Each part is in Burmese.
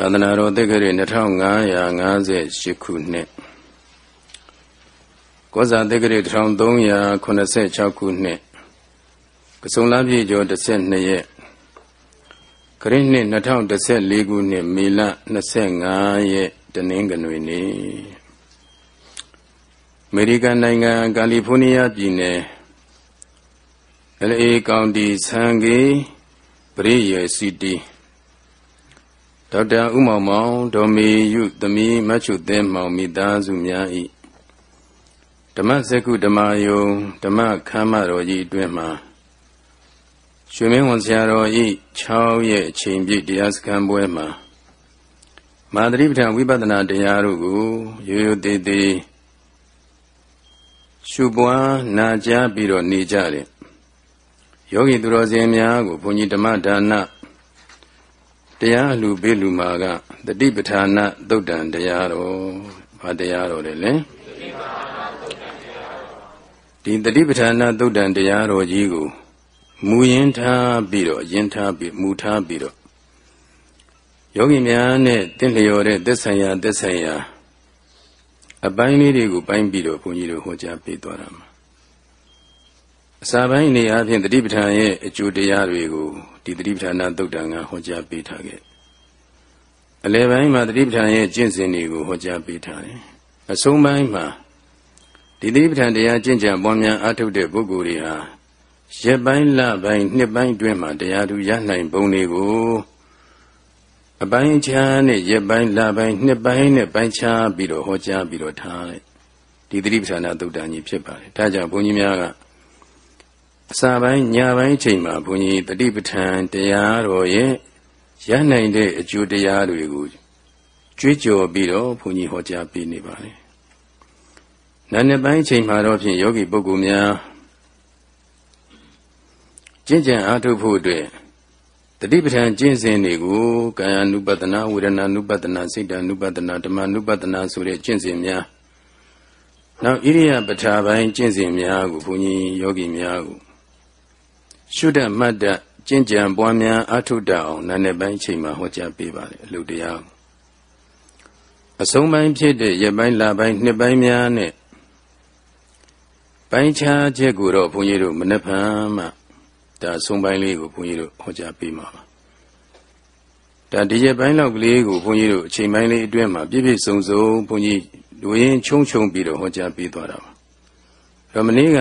သာသနာတော်တက္ကရာ2558ခုနှစ်ကောဇာတက္ကရာ1386ခုနှစ်ကစုံလပြည့်ကျော်12ရက်ခရစ်နှစ်2014ခုနှစ်မေလ25ရက်တနင်္ဂနွေနေ့အမေရိကန်နိုင်ငံကယ်လီဖိုးနီးယားပြည်နယ် LA ကောင်တီဆန်ဂေပရိယေစီတီ ဒေါက်တာဥမောင်မောင်ဒေါ်မေယုသမီးမချုသဲမောင်မိသားစုများဤဓမ္မစကုဓမ္မယုံဓမ္မခမ်းမတော်ကြီးအတွင်းမှာရွှေမင်းဝန်ဆရာတော်ဤ6ရက်အချိန်ပြည့်တရားစခန်းပွဲမှာမာသရိပဋ္ဌာန်ဝိပဿနာတရားတို့ကိုရိုးရိုးသေးသေးရှုပွားနာကြားပြီးတော့နေကြတယ်ယောဂီသူတော်စင်များကိုဘုန်းကြီးဓမ္မဒါန တရားလူပေးလူမာကတတိပဌာနသုတ်တံတရားတော်ဘာတရားတော်လဲလဲဒီတတိပဌာနသုတ်တံတရားတော်ကြီးကိုမူရင်းထားပြီးတော့ယဉ်ထားပြီးမူထားပြီးတော့ယောဂီများနဲ့တင့်လျော်တဲ့သက်ဆိုင်ရာသက်ဆိုင်ရာအပိုင်းလေးတွေကိုပိုင်းပြီးတော့ဘုန်းကြီးတို့ဟောကြားပေးသွားတာမှာ အစာပိုင်းနေအချင်းတတိပဋ္ဌာန်ရဲ့အကျိုးတရားတွေကိုဒီတတိပဋ္ဌာန်သုတ်တံကဟောကြားပေးထားခဲ့အလယ်ပိုင်းမှာတတိပဋ္ဌာန်ရဲ့ကျင့်စဉ်တွေကိုဟောကြားပေးထားတယ်အဆုံးပိုင်းမှာဒီတတိပဋ္ဌာန်တရားကျင့်ကြံပွားများအားထုတ်တဲ့ပုဂ္ဂိုလ်တွေဟာရက်ပိုင်းလပိုင်းနှစ်ပိုင်းတွင်းမှာတရားသူရနိုင်ပုံတွေကိုအပိုင်းခြားနဲ့ရက်ပိုင်းလပိုင်းနှစ်ပိုင်းနဲ့ပိုင်းခြားပြီးတော့ဟောကြားပြီးတော့ထားလိုက်ဒီတတိပဋ္ဌာန်သုတ်တံကြီးဖြစ်ပါတယ်ဒါကြောင့်ဘုန်းကြီးများကအ စာပိုင်းညပိုင်းချိန်မှာဘုန်းကြီးတတိပဋ္ဌာန်တရားတော်ရဲ့ရနိုင်တဲ့အကျိုးတရားတွေကိုကြွေးကြော်ပြီးတော့ဘုန်းကြီးဟောကြားပေးနေပါတယ်။နာနှစ်ပိုင်းချိန်မှာတော့ဖြင့်ယောဂီပုဂ္ဂိုလ်များကျင့်ကြံအားထုတ်ဖို့အတွက်တတိပဋ္ဌာန်ကျင့်စဉ်တွေကိုကာယ ानु ပတနာဝေဒနာ ानु ပတနာစိတ် ानु ပတနာဓမ္မ ानु ပတနာဆိုတဲ့ကျင့်စဉ်များနောက်ဣရိယာပဋ္ဌာပိုင်းကျင့်စဉ်များကိုဘုန်းကြီးယောဂီများကို ရှုတတ်မှတ်တတ်ကျင့်ကြံပွားများအထုတအောင်နာနဲ့ပိုင်းချိန်မှာဟောကြားပေးပါတယ်အလုတရားအဆုံးပိုင်းဖြစ်တဲ့ရက်ပိုင်းလပိုင်းနှစ်ပိုင်းများနဲ့ပိုင်းခြားချက်ကိုတော့ဘုန်းကြီးတို့မနှက်ဖန်မှဒါအဆုံးပိုင်းလေးကိုဘုန်းကြီးတို့ဟောကြားပေးမှာပါဒါဒီရက်ပိုင်းလောက်ကလေးကိုဘုန်းကြီးတို့အချိန်ပိုင်းလေးအတွင်းမှာပြည့်ပြည့်စုံစုံဘုန်းကြီးလူရင်းချုံချုံပြီးတော့ဟောကြားပေးသွားတာပါ။ဒါမနေ့က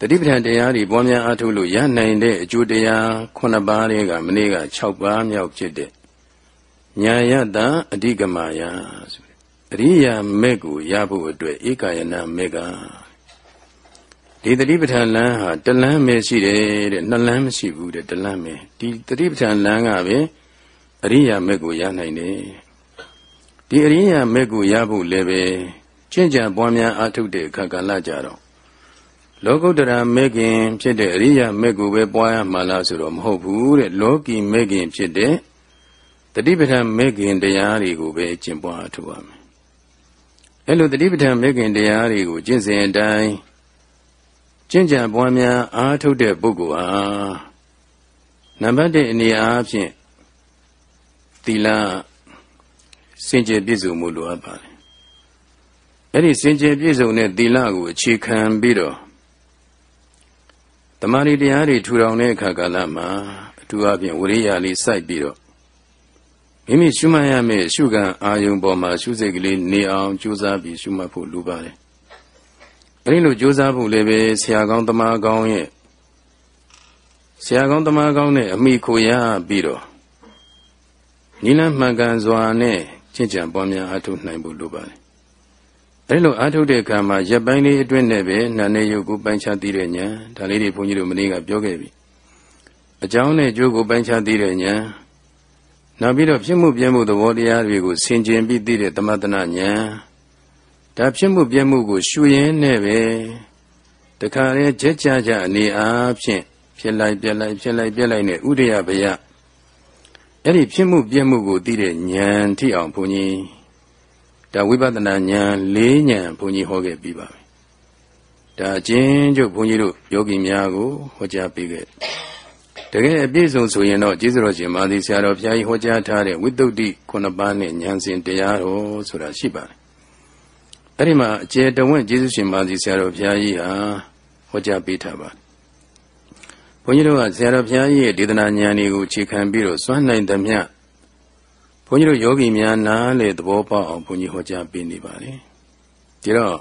တတိပဋ္ဌာန်တရားတွေပွားများအားထုတ်လို့ရနိုင်တဲ့အကျိုးတရား9ပါးတွေကမနေ့က6ပါးမြောက်ဖြစ်တဲ့ညာယတအဓိကမာယဆိုအရိယာမေကိုရဖို့အတွက်ဧကယနာမေကဒီတတိပဋ္ဌာန်လမ်းဟာတလမ်းပဲရှိတယ်တဲ့နှစ်လမ်းမရှိဘူးတဲ့တလမ်းပဲဒီတတိပဋ္ဌာန်လမ်းကပဲအရိယာမေကိုရနိုင်တယ်ဒီအရိယာမေကိုရဖို့လည်းပဲကျင့်ကြံပွားများအားထုတ်တဲ့အခါကလည်းကြတော့ လောကုတ္တရာမေခင် ဖြစ်တဲ့အရိယာမေကိုပဲပွားရမှာလားဆိုတော့မဟုတ်ဘူးတဲ့လောကီမေခင်ဖြစ်တဲ့တတိပဋ္ဌာန်မေခင်တရားတွေကိုပဲကျင့်ပွားထုတ်ရမယ်အဲလိုတတိပဋ္ဌာန်မေခင်တရားတွေကိုကျင့်စဉ်အတိုင်းကျင့်ကြံပွားများအားထုတ်တဲ့ပုဂ္ဂိုလ်ဟာနံပါတ်1အနေအားဖြင့်သီလစင်ကြယ်ပြည့်စုံမှုလိုအပ်ပါတယ်အဲ့ဒီစင်ကြယ်ပြည့်စုံတဲ့သီလကိုအခြေခံပြီးတော့ တမာရီတရားတွေထူထောင်တဲ့အခါကာလမှာအထူးအဖြင့်ဝရိယလေးစိုက်ပြီးတော့မိမိရှုမှတ်ရမယ့်ရှုခံအာယုံပေါ်မှာရှုစိတ်ကလေးနေအောင်ကြိုးစားပြီးရှုမှတ်ဖို့လိုပါတယ်။အဲဒီလိုကြိုးစားဖို့လည်းပဲဆရာကောင်းတမန်ကောင်းရဲ့ဆရာကောင်းတမန်ကောင်းနဲ့အမိခိုရပြီးတော့နိလမှန်ကန်စွာနဲ့ချင့်ကြံပွားများအထုနိုင်ဖို့လိုပါတယ် အဲလိုအားထုတ်တဲ့အခါမှာရက်ပိုင်းလေးအတွင်းနဲ့ပဲနာနေရုပ်ကိုပိုင်းခြားသိတဲ့ဉာဏ်ဒါလေးတွေဘုန်းကြီးတို့မနေ့ကပြောခဲ့ပြီအကြောင်းနဲ့ကျိုးကိုပိုင်းခြားသိတဲ့ဉာဏ်နောက်ပြီးတော့ဖြစ်မှုပြမှုသဘောတရားတွေကိုဆင်ခြင်ပြီးသိတဲ့သမထနာဉာဏ်ဒါဖြစ်မှုပြမှုကိုရှုရင်းနဲ့ပဲတခါလေကြက်ကြကြအနေအားဖြင့်ဖြစ်လိုက်ပြက်လိုက်ဖြစ်လိုက်ပြက်လိုက်နဲ့ဥဒယဘယအဲ့ဒီဖြစ်မှုပြမှုကိုသိတဲ့ဉာဏ်ထိအောင်ဘုန်းကြီး ဒါဝိပဿနာဉာဏ်၄ဉာဏ်ဘုန်းကြီးဟောခဲ့ပြီးပါပြီဒါအချင်းကျုပ်ဘုန်းကြီးတို့ယောဂီများကိုဟောကြားပေးခဲ့တကယ်အပြည့်စုံဆိုရင်တော့ကျေးဇူးတော်ရှင်မာသီဆရာတော်ဘုရားကြီးဟောကြားထားတဲ့ဝိတုဒ္ဓိခုနှစ်ပါးနဲ့ဉာဏ်စဉ်တရားတော်ဆိုတာရှိပါတယ်အဲ့ဒီမှာအကျေတဝင့်ကျေးဇူးရှင်မာသီဆရာတော်ဘုရားကြီးဟာဟောကြားပေးထားပါတယ်ဘုန်းကြီးတို့ကဆရာတော်ဘုရားကြီးရဲ့ဒေသနာဉာဏ်တွေကိုအခြေခံပြီးတော့စွမ်းနိုင်သမျှ ဘုန်းကြီးတို့ယောဂီများနားလေသဘောပေါက်အောင်ဘုန်းကြီးဟောကြားပေးနေပါတယ်ဒီတော့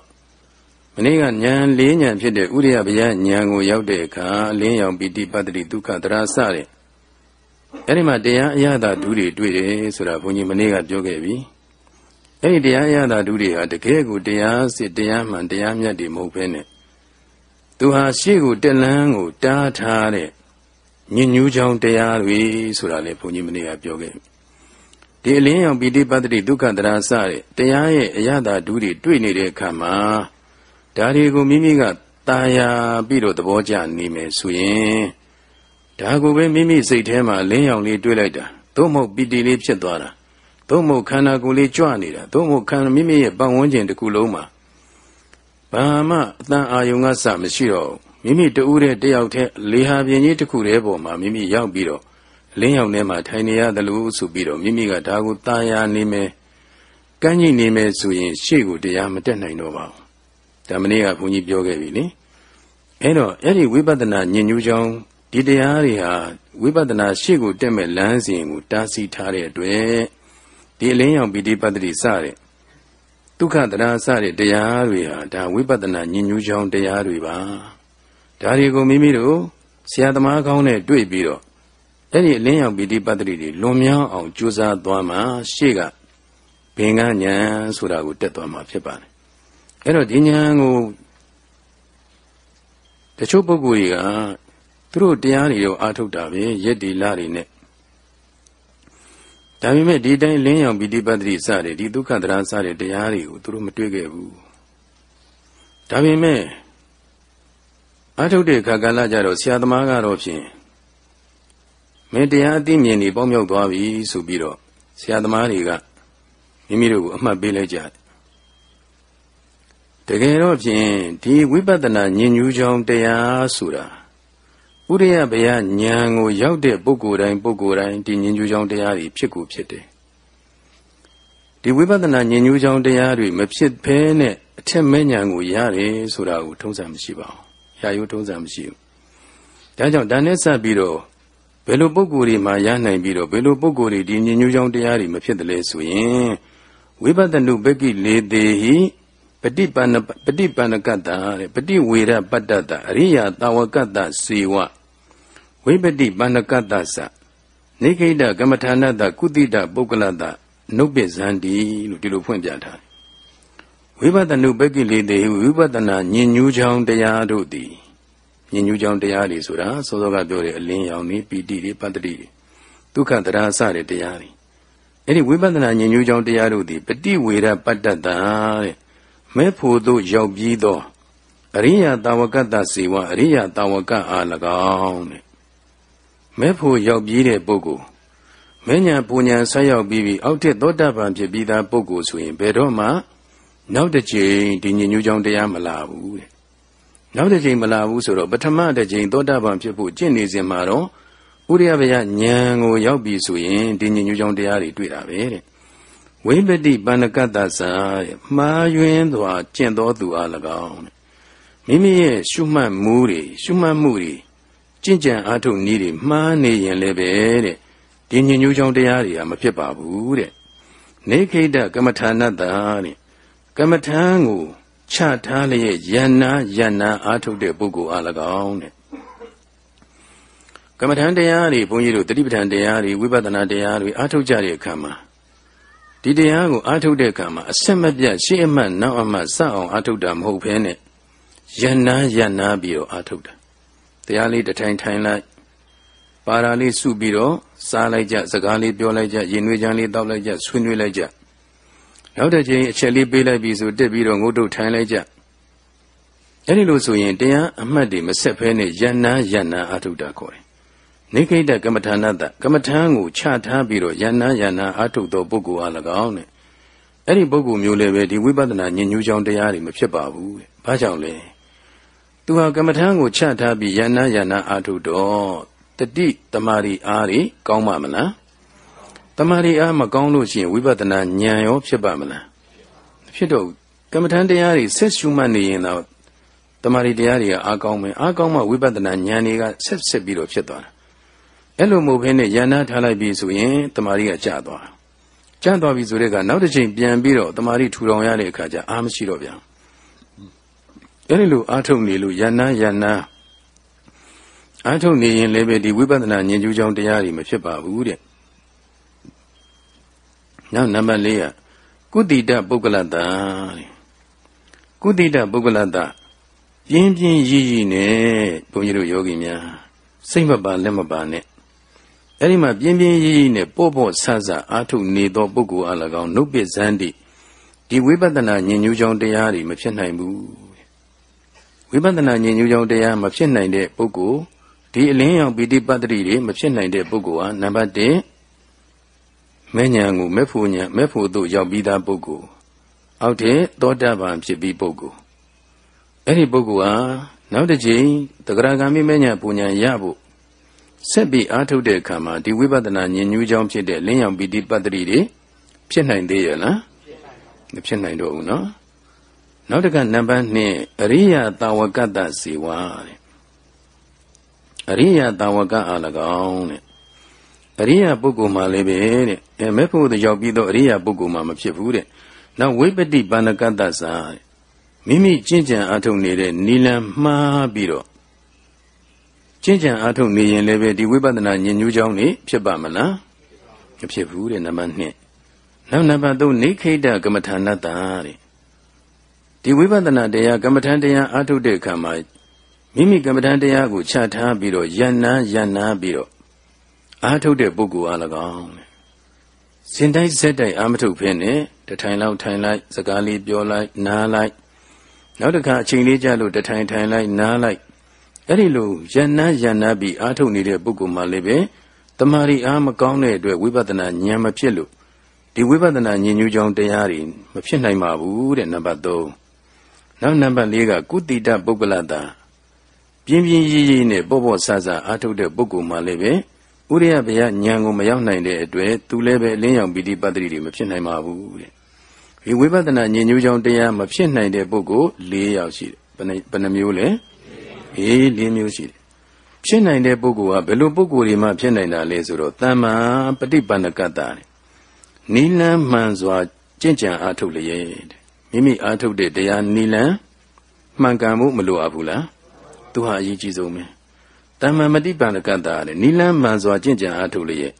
မနေ့ကဉာဏ်လေးဉာဏ်ဖြစ်တဲ့ဥရိယဗျာဉာဏ်ကိုရောက်တဲ့အခါအလင်းရောင်ပိဋိပတ္တိဒုက္ခတရာစတဲ့အဲ့ဒီမှာတရားအရသာဒုတွေတွေ့တယ်ဆိုတာဘုန်းကြီးမနေ့ကပြောခဲ့ပြီအဲ့ဒီတရားအရသာဒုတွေဟာတကယ်ကိုတရားစစ်တရားမှန်တရားမြတ်တွေမဟုတ်ဘဲနဲ့သူဟာရှေ့ကိုတက်လန်းကိုတားထားတဲ့ညဉ့်ညူးချောင်းတရားတွေဆိုတာလေဘုန်းကြီးမနေ့ကပြောခဲ့ပြီ ဒီအလင်းရောင်ပိဋိပတ္တိဒုက္ခတရာစတဲ့တရားရဲ့အရသာဒုတွေတွေ့နေတဲ့အခါမှာဒါတွေကိုမိမိကตาယာပြီးတော့သဘောကျနေမယ်ဆိုရင်ဒါကိုပဲမိမိစိတ်ထဲမှာလင်းရောင်လေးတွေးလိုက်တာသို့မဟုတ်ပီတိလေးဖြစ်သွားတာသို့မဟုတ်ခန္ဓာကိုယ်လေးကြွနေတာသို့မဟုတ်ခန္ဓာမိမိရဲ့ပတ်ဝန်းကျင်တစ်ခုလုံးမှာဘာမှအတန်အာယုံကစမရှိတော့မိမိတူးတဲ့တယောက်တည်းလေဟာပြင်းကြီးတစ်ခုတည်းပေါ်မှာမိမိရောက်ပြီးတော့ လင်းရောင်ထဲမှာထိုင်နေရတယ်လို့ဆိုပြီးတော့မိမိကဒါကိုตาယာနေမယ်ကန့်ညိနေမယ်ဆိုရင်ရှေ့ကိုတရားမတက်နိုင်တော့ပါဘူးဒါမနေ့ကဘုန်းကြီးပြောခဲ့ပြီလေအဲ့တော့အဲ့ဒီဝိပဿနာဉာဏ်ညူးကြောင်းဒီတရားတွေဟာဝိပဿနာရှေ့ကိုတက်မဲ့လမ်းစဉ်ကိုတားဆီးထားတဲ့အတွက်ဒီအလင်းရောင်ပိဋိပတ္တိစတဲ့ဒုက္ခတရာစတဲ့တရားတွေဟာဒါဝိပဿနာဉာဏ်ညူးကြောင်းတရားတွေပါဒါတွေကိုမိမိတို့ဆရာသမားကောင်းနဲ့တွေ့ပြီးတော့ အဲ့ဒီအလင်းရောင်ပိဋိပတ္တိတွေလွန်မြောက်အောင်ကြိုးစားသွားမှရှေ့ကဘင်္ဂညာဆိုတာကိုတက်သွားမှာဖြစ်ပါတယ်အဲ့တော့ဒီဉာဏ်ကိုတချို့ပုဂ္ဂိုလ်တွေကသူတို့တရားတွေတော့အာထုတ်တာပဲရက်ဒီလတွေနဲ့ဒါပေမဲ့ဒီတိုင်းလင်းရောင်ပိဋိပတ်တိစတဲ့ဒီဒုက္ခတရာစတဲ့တရားတွေကိုသူတို့မတွေ့ခဲ့ဘူးဒါပေမဲ့အာထုတ်တဲ့ခါကလာကြတော့ဆရာသမားကတော့ဖြင့် မင်းတရားအသိမြင်နေပေါင်းမြောက်သွားပြီဆိုပြီးတော့ဆရာသမားတွေကမိမိတို့ကိုအမှတ်ပေးလိုက်ကြတယ်တကယ်တော့ဖြင့်ဒီဝိပဿနာဉာဏ်ညူးချောင်းတရားဆိုတာဥရိယဗျာဉာဏ်ကိုရောက်တဲ့ပုဂ္ဂိုလ်တိုင်းပုဂ္ဂိုလ်တိုင်းဒီဉာဏ်ညူးချောင်းတရားတွေဖြစ်ကိုဖြစ်တယ်ဒီဝိပဿနာဉာဏ်ညူးချောင်းတရားတွေမဖြစ်ဘဲနဲ့အထက်မဲ့ဉာဏ်ကိုရတယ်ဆိုတာကိုထုံးစံမရှိပါဘူးရာယုထုံးစံမရှိဘူးဒါကြောင့်ဒါနဲ့စပ်ပြီးတော့ ဘယ်လိုပုဂ္ဂိုလ်တွေမှာရနိုင်ပြီးတော့ဘယ်လိုပုဂ္ဂိုလ်တွေဒီဉာဏ်ညူးချောင်းတရားတွေမဖြစ်တယ်လဲဆိုရင်ဝိပဿနုပကိလေတေဟိပฏิပန္နပฏิပန္နကတ္တတဲ့ပฏิဝေရပတ္တတအရိယတာဝကတ္တစေဝဝိပတိပန္နကတ္တသနေခိတကမ္မထာနတကုတိတပုဂ္ဂလတနုပ္ပဇန္တိလို့ဒီလိုဖွင့်ပြထားတယ်ဝိပဿနုပကိလေတေဝိပဿနာဉာဏ်ညူးချောင်းတရားတို့သည် ဉာဏ်ညူးချောင်းတရားတွေဆိုတာစောစောကပြောတဲ့အလင်းရောင်နေပီတိတွေပတ္တိတွေဒုက္ခတရာစတဲ့တရားတွေအဲ့ဒီဝိပဿနာဉာဏ်ညူးချောင်းတရားတို့သည်ပฏิဝေရပတ္တတတဲ့မဲဖို့သို့ရောက်ပြီးသောအရိယတာဝကတ္တစေဝအရိယတာဝကအား၎င်းတဲ့မဲဖို့ရောက်ပြီးတဲ့ပုဂ္ဂိုလ်မဉ္ဇဉ်ပူညာဆက်ရောက်ပြီးပြီးအောက်ထက်သောတာပန်ဖြစ်ပြီးသားပုဂ္ဂိုလ်ဆိုရင်ဘယ်တော့မှနောက်တစ်ကြိမ်ဒီညဉ့်ညူးကြောင်းတရားမလာဘူးတဲ့ နောက်တစ်ကြိမ်မလာဘူးဆိုတော့ပထမတစ်ကြိမ်သောတာပန်ဖြစ်ဖို့ကျင့်နေစဉ်မှာတော့ဥရိယဘယဉာဏ်ကိုရောက်ပြီဆိုရင်ဒီညဉ့်ညူးကြောင်းတရားတွေတွေ့တာပဲတဲ့ဝိပတိပန္နကတ္တသာမှားယွင်းစွာကျင့်တော်သူအား၎င်းမိမိရဲ့ရှုမှတ်မှုတွေရှုမှတ်မှုတွေကျင့်ကြံအားထုတ်နည်းတွေမှားနေရင်လည်းပဲတဲ့ဒီညဉ့်ညူးချောင်းတရားတွေကမဖြစ်ပါဘူးတဲ့နေခိတကမ္မထာနတ္တာတဲ့ကမ္မထာကို ချထားလျက်ယန္နာယန္နာအားထုတ်တဲ့ပုဂ္ဂိုလ်အား၎င်းတဲ့ကမ္မထာတရားတွေဘုန်းကြီးတို့တတိပဋ္ဌာန်တရားတွေဝိပဿနာတရားတွေအားထုတ်ကြတဲ့အခါမှာဒီတရားကိုအားထုတ်တဲ့အခါမှာအဆက်မပြတ်ရှေ့အမှတ်နောက်အမှတ်စအောင်အားထုတ်တာမဟုတ်ဘဲနဲ့ယန္နာယန္နာပြီးတော့အားထုတ်တာတရားလေးတထိုင်ထိုင်လိုက်ပါရာလေးစုပြီးတော့စားလိုက်ကြစကားလေးပြောလိုက်ကြရင်နွေးချမ်းလေးတောက်လိုက်ကြဆွေးနွေးလိုက်ကြ နောက်တစ်ချိန်အချက်လေးပေးလိုက်ပြီဆိုတက်ပြီးတော့ငုတ်တုတ်ထိုင်လိုက်ကြအဲ့ဒီလိုဆိုရင်တရားအမှတ်တွေမဆက်ဖဲနဲ့ယန္နာယန္နာအာထုတာခေါ်တယ်နေခိတကမ္မထာနတကမ္မထာကိုချထားပြီးတော့ယန္နာယန္နာအာထုသောပုဂ္ဂိုလ်အား၎င်းတဲ့အဲ့ဒီပုဂ္ဂိုလ်မျိုးလည်းပဲဒီဝိပဿနာဉာဏ်ညူးချောင်းတရားတွေမဖြစ်ပါဘူးတဲ့ဘာကြောင့်လဲသူဟာကမ္မထံကိုချထားပြီးယန္နာယန္နာအာထုတော့တတိတမာရီအားတွေကောင်းပါမလား တမာရီအားမကောင်းလို့ရှိရင်ဝိပဿနာဉာဏ်ရောဖြစ်ပါမလားမဖြစ်တော့ကမ္မထန်တရားတွေဆက်ရှုမှတ်နေရင်တော့တမာရီတရားတွေကအားကောင်းမယ်အားကောင်းမှဝိပဿနာဉာဏ်တွေကဆက်ဆက်ပြီးတော့ဖြစ်သွားတာအဲ့လိုမဟုတ်ဘဲနဲ့ယန္နာထားလိုက်ပြီဆိုရင်တမာရီကကျသွားတာကျသွားပြီဆိုတဲ့ကနောက်တစ်ချိန်ပြန်ပြီးတော့တမာရီထူထောင်ရတဲ့အခါကျအားမရှိတော့ဗျာအဲ့ဒီလိုအားထုတ်နေလို့ယန္နာယန္နာအားထုတ်နေရင်လည်းပဲဒီဝိပဿနာဉာဏ်ကျူးကြောင်းတရားတွေမဖြစ်ပါဘူးတဲ့ နောက်နံပါတ်၄ကကုတိတပုဂ္ဂလတ္တတဲ့ကုတိတပုဂ္ဂလတ္တပြင်းပြင်းရည်ရည်နဲ့ဘုန်းကြီးတို့ယောဂီများစိတ်မပါလက်မပါနဲ့အဲ့ဒီမှာပြင်းပြင်းရည်ရည်နဲ့ပို့ဖို့ဆဆအာထုနေသောပုဂ္ဂိုလ်အလကောင်နှုတ်ပဇန်းတိဒီဝိပဿနာဉာဏ်ညူးကြောင်းတရားတွေမဖြစ်နိုင်ဘူးဝိပဿနာဉာဏ်ညူးကြောင်းတရားမဖြစ်နိုင်တဲ့ပုဂ္ဂိုလ်ဒီအလင်းရောင်ပိဋိပတ္တိတွေမဖြစ်နိုင်တဲ့ပုဂ္ဂိုလ်ဟာနံပါတ်1 မဲညာကိုမဲဖို့ညာမဲဖို့တို့ရောက်ပြီးသားပုဂ္ဂိုလ်အောက်တဲ့သောတာပန်ဖြစ်ပြီးပုဂ္ဂိုလ်အဲ့ဒီပုဂ္ဂိုလ်ဟာနောက်တစ်ချိန်တဂရဂံမိမဲညာပူညာရဖို့ဆက်ပြီးအားထုတ်တဲ့အခါမှာဒီဝိပဿနာဉာဏ်ညူးကြောင်းဖြစ်တဲ့လင်းရောင်ပိဋိပတ္တိတွေဖြစ်နိုင်သေးရဲ့လားမဖြစ်နိုင်တော့ဘူးနော်နောက်တစ်ခါနံပါတ်2အရိယတာဝကတ္တဇေဝတဲ့အရိယတာဝကအား၎င်းတဲ့ အရိယပုဂ္ဂိုလ်မှလည်းပဲတဲ့အဲမဲ့ဖို့ရောက်ပြီးတော့အရိယပုဂ္ဂိုလ်မှမဖြစ်ဘူးတဲ့နောက်ဝိပတိပါဏကတ္တစာမိမိကျင့်ကြံအားထုတ်နေတဲ့နီလံမှားပြီးတော့ကျင့်ကြံအားထုတ်နေရင်လည်းပဲဒီဝိပဿနာဉာဏ်ညူးကြောင်းနေဖြစ်ပါမလားမဖြစ်ဘူးတဲ့နံပါတ်2နောက်နံပါတ်3နေခိတကမ္မထာနတ္တာတဲ့ဒီဝိပဿနာတရားကမ္မထန်တရားအားထုတ်တဲ့အခါမှာမိမိကမ္မထန်တရားကိုခြားထားပြီးတော့ယန္နာယန္နာပြီးတော့ အားထုတ်တဲ့ပုဂ္ဂိုလ်အား၎င်းစင်တိုင်းဇက်တိုက်အားမထုတ်ဖ ೇನೆ တထိုင်လောက်ထိုင်လိုက်စကားလေးပြောလိုက်နားလိုက်နောက်တစ်ခါအချိန်လေးကြာလို့တထိုင်ထိုင်လိုက်နားလိုက်အဲ့ဒီလိုယန္နာယန္နာပြီးအားထုတ်နေတဲ့ပုဂ္ဂိုလ်မှလည်းပဲတမာရီအားမကောင်းတဲ့အတွက်ဝိပဿနာဉာဏ်မဖြစ်လို့ဒီဝိပဿနာဉာဏ်ညူးကြောင်းတရားတွေမဖြစ်နိုင်ပါဘူးတဲ့နံပါတ်3နောက်နံပါတ်4ကကုတိတပုဂ္ဂလတာပြင်းပြင်းရည်ရည်နဲ့ပေါ့ပေါ့ဆဆအားထုတ်တဲ့ပုဂ္ဂိုလ်မှလည်းပဲ ဥရိယဘယဉာဏ်ကိုမရောက်နိုင်တဲ့အတွက်သူလည်းပဲအလင်းရောင်ပိဋိပတ်တိတွေမဖြစ်နိုင်ပါဘူးတဲ့ဒီဝိပဿနာဉာဏ်ညူးကြောင်းတရားမဖြစ်နိုင်တဲ့ပုဂ္ဂိုလ်၄ယောက်ရှိတယ်ဘယ်နှဘယ်နှမျိုးလဲအေး၄မျိုးရှိတယ်ဖြစ်နိုင်တဲ့ပုဂ္ဂိုလ်ကဘယ်လိုပုဂ္ဂိုလ်တွေမှဖြစ်နိုင်တာလဲဆိုတော့တမ္မာပฏิပန္နကတ္တာနိလန်းမှန်စွာကြင့်ကြံအားထုတ်လျက်မိမိအားထုတ်တဲ့တရားနိလန်းမှန်ကန်မှုမလိုအပ်ဘူးလားသူဟာအရေးကြီးဆုံးပဲ တမ္မာမတိပန္နကတ္တာတဲ့နိလန်းမှန်စွာကြင့်ကြံအားထုတ်လျက်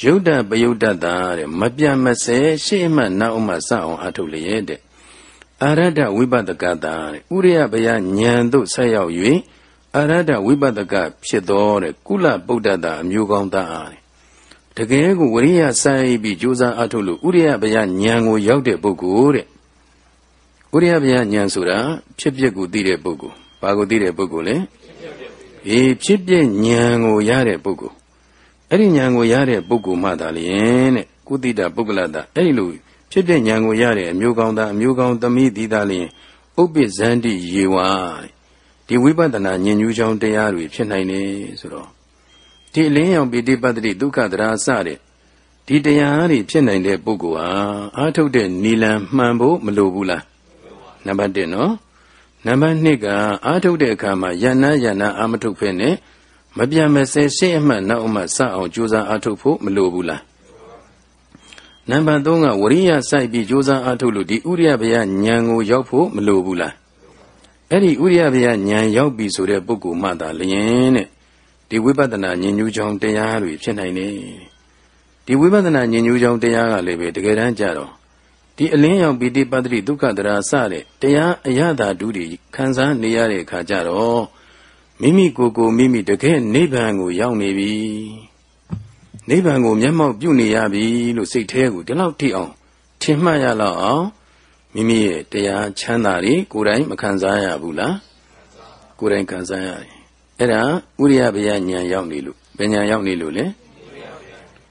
ယုတ်တပယုတ်တတာတဲ့မပြတ်မစဲရှေ့မှနောက်မှစအောင်အားထုတ်လျက်တဲ့အာရဒဝိပဿကတာတဲ့ဥရိယဘယဉာဏ်သို့ဆက်ရောက်၍အရဟတဝိပဿကဖြစ်တော်တဲ့ကုလဗုဒ္ဓတာအမျိုးကောင်းသားအားတကယ်ကိုဝရိယစိုက်ပြီးကြိုးစားအထုတ်လို့ဥရိယဗျာဉာဏ်ကိုရောက်တဲ့ပုဂ္ဂိုလ်တဲ့ဥရိယဗျာဉာဏ်ဆိုတာဖြစ်ပျက်ကိုသိတဲ့ပုဂ္ဂိုလ်ဘာကိုသိတဲ့ပုဂ္ဂိုလ်လဲ အေးဖြစ်ပျက်ဉာဏ်ကိုရတဲ့ပုဂ္ဂိုလ်အဲ့ဒီဉာဏ်ကိုရတဲ့ပုဂ္ဂိုလ်မှသာလျင်တဲ့ကုသီတပုဂ္ဂလတာအဲ့ဒီလိုဖြစ်ပျက်ဉာဏ်ကိုရတဲ့အမျိုးကောင်းသားအမျိုးကောင်းသမီးသည်သာလျင်ဥပ္ပဇန္တိယေဝတဲ့ဒီဝိပဿနာဉာဏ်ညူးချောင်းတရားတွေဖြစ်နိုင်တယ်ဆိုတော့ဒီအလင်းရောင်ပိဋိပတ္တိဒုက္ခသရာစတဲ့ဒီတရားတွေဖြစ်နိုင်တဲ့ပုဂ္ဂိုလ်ဟာအာထုတ်တဲ့နီလံမှန်ဖို့မလိုဘူးလားနံပါတ်1နော် နံပါတ်2ကအာထုတ်တဲ့အခါမှာယန္နာယန္နာအာမထုတ်ဖ ೇನೆ မပြတ်မစဲရှေ့အမှတ်နောက်အမှတ်စအောင်ကြိုးစားအာထုတ်ဖို့မလိုဘူးလားနံပါတ်3ကဝရိယစိုက်ပြီးကြိုးစားအားထုတ်လို့ဒီဥရိယဘယဉာဏ်ကိုရောက်ဖို့မလိုဘူးလားအဲ့ဒီဥရိယဗျာဉာဏ်ရောက်ပြီဆိုတဲ့ပုဂ္ဂိုလ်မှသာလျင်တဲ့ဒီဝိပဿနာဉာဏ်ညူးချောင်းတရားတွေဖြစ်နိုင်တယ်ဒီဝိပဿနာဉာဏ်ညူးချောင်းတရားကလည်းပဲတကယ်တမ်းကြတော့ ဒီအလင်းရောင်ပိဋိပတ္တိဒုက္ခတရာစတဲ့တရားအရသာဒုတွေခံစားနေရတဲ့အခါကျတော့မိမိကိုယ်ကိုမိမိတကယ်နိဗ္ဗာန်ကိုရောက်နေပြီနိဗ္ဗာန်ကိုမျက်မှောက်ပြုနေရပြီလို့စိတ်แท้ကိုဒီလောက်ထိအောင်ထင်မှတ်ရလောက်အောင်မိမိရဲ့တရားချမ်းသာတွေကိုယ်တိုင်မခံစားရဘူးလားကိုယ်တိုင်ခံစားရတယ်အဲ့ဒါဥရိယဗျာဉာဏ်ရောက်နေလို့ဘယ်ဉာဏ်ရောက်နေလို့လဲ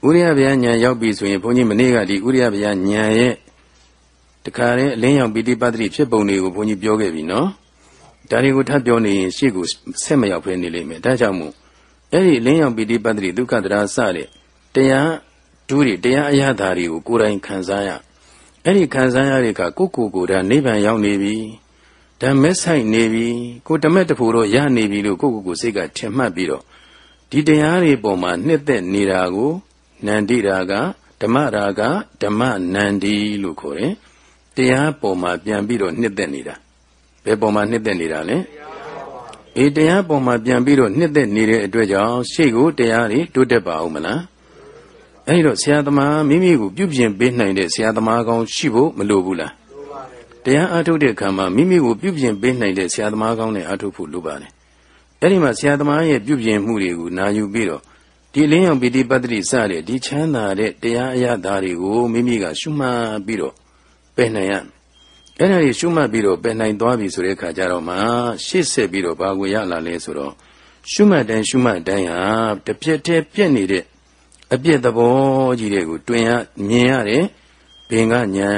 ဥရိယဗျာဉာဏ်ရောက်ပြီဆိုရင်ဘုန်းကြီးမနေ့ကဒီဥရိယဗျာဉာဏ်ရဲ့ တခါတည်းအလင်းရောင်ပိဋိပတ်တိဖြစ်ပုံတွေကိုဘုန်းကြီးပြောခဲ့ပြီနော်ဒါတွေကိုထပ်ပြောနေရင်ရှေ့ကိုဆက်မရောက်ဖဲနေလိမ့်မယ်ဒါကြောင့်မို့အဲ့ဒီလင်းရောင်ပီတိပတ္တိဒုက္ခတရာစတဲ့တရားဒုတွေတရားအရာဓာတွေကိုကိုယ်တိုင်ခံစားရအဲ့ဒီခံစားရတဲ့အခါကိုကိုကိုယ်ဒါနိဗ္ဗာန်ရောက်နေပြီဓမ္မဆိုင်နေပြီကိုတမက်တဖို့တော့ရနေပြီလို့ကိုကိုကိုစိတ်ကထင်မှတ်ပြီးတော့ဒီတရားတွေပေါ်မှာနှစ်သက်နေတာကိုနန္တိရာကဓမ္မရာကဓမ္မနန္ဒီလို့ခေါ်တယ် တရားပေါ်မှာပြန်ပြီးတော့နှစ်သက်နေတာဘယ်ပေါ်မှာနှစ်သက်နေတာလဲအေးတရားပေါ်မှာပြန်ပြီးတော့နှစ်သက်နေတဲ့အတွက်ကြောင့်ရှေ့ကိုတရားတွေတိုးတက်ပါအောင်မလားအဲဒီတော့ဆရာသမားမိမိကိုပြုပြင်ပေးနိုင်တဲ့ဆရာသမားကောင်းရှိဖို့မလိုဘူးလားတရားအားထုတ်တဲ့အခါမှာမိမိကိုပြုပြင်ပေးနိုင်တဲ့ဆရာသမားကောင်းနဲ့အားထုတ်ဖို့လိုပါတယ်အဲ့ဒီမှာဆရာသမားရဲ့ပြုပြင်မှုတွေကိုနာယူပြီးတော့ဒီလင်းရောင်ပိဋိပတ္တိစတဲ့ဒီချမ်းသာတဲ့တရားအရာသားတွေကိုမိမိကရှုမှတ်ပြီးတော့ ပယ်နိုင်ရအဲ့ဒါကြီးရှုမှတ်ပြီးတော့ပယ်နိုင်သွားပြီဆိုတဲ့အခါကျတော့မှရှေ့ဆက်ပြီးတော့ဘာကိုရလာလဲဆိုတော့ရှုမှတ်တိုင်းရှုမှတ်တိုင်းဟာတပြက်တည်းပြက်နေတဲ့အပြစ်သဘောကြီးတွေကိုတွင်ရမြင်ရတယ်ဘင်ကညာ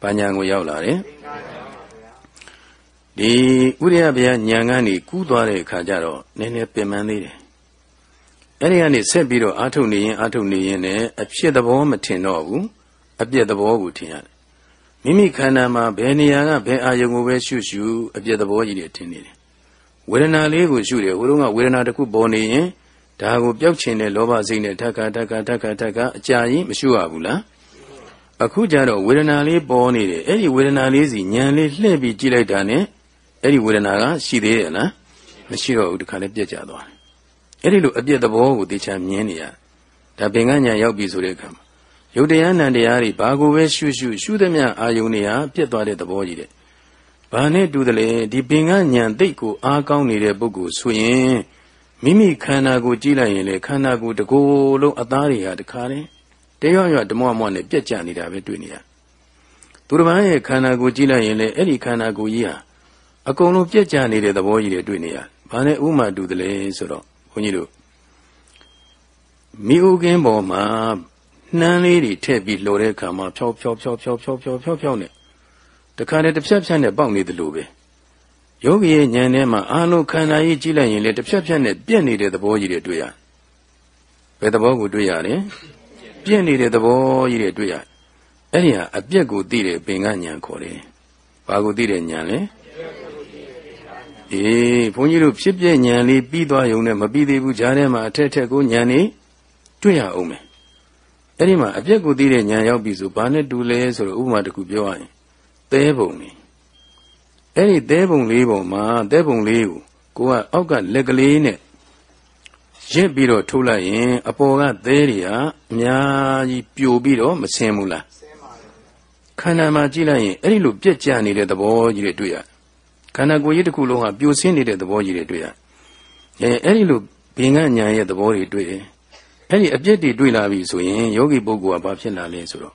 ဘာညာကိုရောက်လာတယ်ဒီဥရိယဘုရားညာကနေကူးသွားတဲ့အခါကျတော့နည်းနည်းပင်ပန်းသေးတယ်အဲ့ဒီကနေဆက်ပြီးတော့အာထုတ်နေရင်အာထုတ်နေရင်လည်းအဖြစ်သဘောမထင်တော့ဘူးအပြစ်သဘောကိုထင်ရတယ် မိမိခန္ဓာမှာဘယ်နေရာကဘယ်အာယုံကိုပဲရှုရှုအပြစ်သဘောကြီးတွေထင်နေတယ်ဝေဒနာလေးကိုရှုတယ်ဟိုတုန်းကဝေဒနာတစ်ခုပေါ်နေရင်ဒါကိုပျောက်ချင်တဲ့လောဘစိတ်နဲ့ထက်ခါထက်ခါထက်ခါထက်ခါအကြာကြီးမရှုရဘူးလားအခုကျတော့ဝေဒနာလေးပေါ်နေတယ်အဲ့ဒီဝေဒနာလေးစီညံလေးလှည့်ပြီးကြည့်လိုက်တာနဲ့အဲ့ဒီဝေဒနာကရှိသေးရဲ့လားမရှိတော့ဘူးတခါလဲပြက်ကျသွားတယ်အဲ့ဒီလိုအပြစ်သဘောကိုသိချမြင်နေရဒါပင်ကညာရောက်ပြီဆိုတဲ့အခါမှာ ယုတ်တရားနံတရားတွေဘာကိုပဲရှုရှုရှုသမျှအာယုန်တွေဟာပြက်သွားတဲ့သဘောကြီးတဲ့ဘာနဲ့တူတယ်လဲဒီပင်ကညာသိတ်ကိုအားကောင်းနေတဲ့ပုဂ္ဂိုလ်ဆိုရင်မိမိခန္ဓာကိုကြည့်လိုက်ရင်လေခန္ဓာကိုတကိုယ်လုံးအသားတွေဟာတခါလေတရွရွဓမ္မမွနဲ့ပြက်ကျနေတာပဲတွေ့နေရသူတစ်ပါးရဲ့ခန္ဓာကိုကြည့်လိုက်ရင်လေအဲ့ဒီခန္ဓာကိုကြီးဟာအကုန်လုံးပြက်ကျနေတဲ့သဘောကြီးတွေတွေ့နေရဘာနဲ့ဥမာတူတယ်လဲဆိုတော့ဘုန်းကြီးတို့မိဥကင်းပေါ်မှာ နှမ်းလေးတွေထည့်ပြီးလှော်တဲ့အခါမှာဖြောဖြောဖြောဖြောဖြောဖြောဖြောဖြောနဲ့တခါတည်းတစ်ဖြတ်ဖြတ်နဲ့ပေါက်နေတယ်လို့ပဲယောဂီရဲ့ဉာဏ်ထဲမှာအာလုံးခန္ဓာကြီးကြည့်လိုက်ရင်လေတစ်ဖြတ်ဖြတ်နဲ့ပြက်နေတဲ့သဘောကြီးတွေတွေ့ရဘယ်သဘောကိုတွေ့ရလဲပြက်နေတဲ့သဘောကြီးတွေတွေ့ရအဲ့ဒီဟာအပြက်ကိုသိတဲ့ပင်ကဉာဏ်ခေါ်တယ်ဘာကိုသိတဲ့ဉာဏ်လဲအေးဘုန်းကြီးတို့ဖြစ်ပြဉာဏ်လေးပြီးသွားရုံနဲ့မပြီးသေးဘူးဈာထဲမှာအထက်ထက်ကိုဉာဏ်လေးတွေ့ရအောင်မယ် အဲ့ဒီမှာအပြက်ကိုသိတဲ့ဉာဏ်ရောက်ပြီဆိုဘာနဲ့တူလဲဆိုတော့ဥပမာတစ်ခုပြောရရင်သဲပုံနေအဲ့ဒီသဲပုံလေးပုံမှာသဲပုံလေးကိုကိုကအောက်ကလက်ကလေးနဲ့ရစ်ပြီးတော့ထုတ်လိုက်ရင် အပေါ်ကသဲတွေဟာအများကြီးပြိုပြီးတော့မဆင်းဘူးလားခန္ဓာမှာကြည့်လိုက်ရင်အဲ့ဒီလိုပြက်ကျနေတဲ့သဘောကြီးတွေတွေ့ရခန္ဓာကိုယ်ကြီးတစ်ခုလုံးဟာပြိုဆင်းနေတဲ့သဘောကြီးတွေတွေ့ရအဲအဲ့ဒီလိုဘင်္ဂညာရဲ့သဘောတွေတွေ့တယ် အဲ့ဒီအပြစ်တွေတွေ့လာပြီဆိုရင်ယောဂီပုဂ္ဂိုလ်ကဘာဖြစ်လာလဲဆိုတော့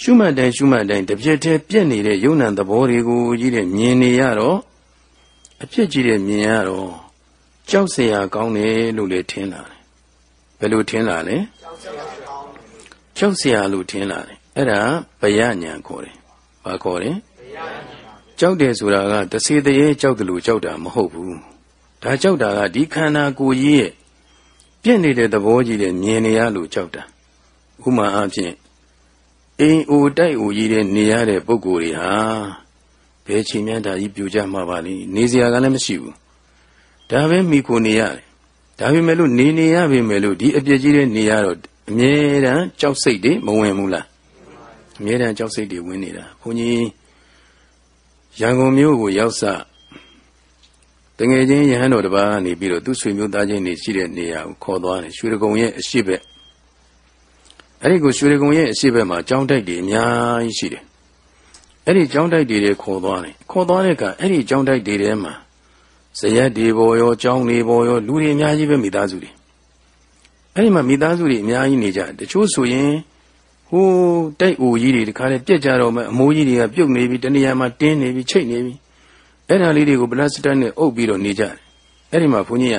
ရှုမှတ်တိုင်းရှုမှတ်တိုင်းတပြက်တည်းပြက်နေတဲ့ယုံ nant သဘောတွေကိုကြီးတဲ့မြင်နေရတော့အဖြစ်ကြီးတဲ့မြင်ရတော့ကြောက်စရာကောင်းတယ်လို့လည်းထင်လာတယ်ဘယ်လိုထင်လာလဲကြောက်စရာလို့ထင်လာတယ်အဲ့ဒါဗယညာခေါ်တယ်ဘာခေါ်တယ်ကြောက်တယ်ဆိုတာကတစေတရေကြောက်တယ်လို့ကြောက်တာမဟုတ်ဘူးဒါကြောက်တာကဒီခန္ဓာကိုယ်ကြီးရဲ့ ပြင့်နေတဲ့သဘောကြီးတဲ့မြင်နေရလို့ကြောက်တာဥမာအဖြစ်အိမ်အိုတိုက်အိုကြီးတဲ့နေရတဲ့ပုဂ္ဂိုလ်တွေဟာဘယ်ချိန်မှန်းဒါကြီးပြူကြမှာပါလိနေစရာကလည်းမရှိဘူးဒါပဲမိကိုနေရတယ်ဒါပေမဲ့လို့နေနေရပေမဲ့လို့ဒီအပြစ်ကြီးတဲ့နေရတော့အမြဲတမ်းကြောက်စိတ်တွေမဝင်ဘူးလားအမြဲတမ်းကြောက်စိတ်တွေဝင်နေတာဘုန်းကြီးရန်ကုန်မြို့ကိုရောက်စ တငယ်ချင်းယဟန်တော်တစ်ပါးကနေပြီးတော့သူ့ဆွေမျိုးသားချင်းတွေရှိတဲ့နေရာကိုခေါ်သွားတယ်ရွှေရကုံရဲ့အရှိဘက်အဲ့ဒီကိုရွှေရကုံရဲ့အရှိဘက်မှာကြောင်းတိုက်တွေအများကြီးရှိတယ်အဲ့ဒီကြောင်းတိုက်တွေတွေခေါ်သွားတယ်ခေါ်သွားတဲ့အခါအဲ့ဒီကြောင်းတိုက်တွေထဲမှာဇယက်တွေပေါ်ရောကြောင်းတွေပေါ်ရောလူတွေအများကြီးပဲမိသားစုတွေအဲ့ဒီမှာမိသားစုတွေအများကြီးနေကြတချို့ဆိုရင်ဟိုတိုက်အိုကြီးတွေတခါလေပြက်ကြတော့မှအမိုးကြီးတွေကပြုတ်နေပြီတနေရာမှာတင်းနေပြီချိတ်နေပြီ အဲ့ဒါလေးတွေကိုပလတ်စတစ်နဲ့အုပ်ပြီးတော့နေကြတယ်အဲ့ဒီမှာဘုန်းကြီးက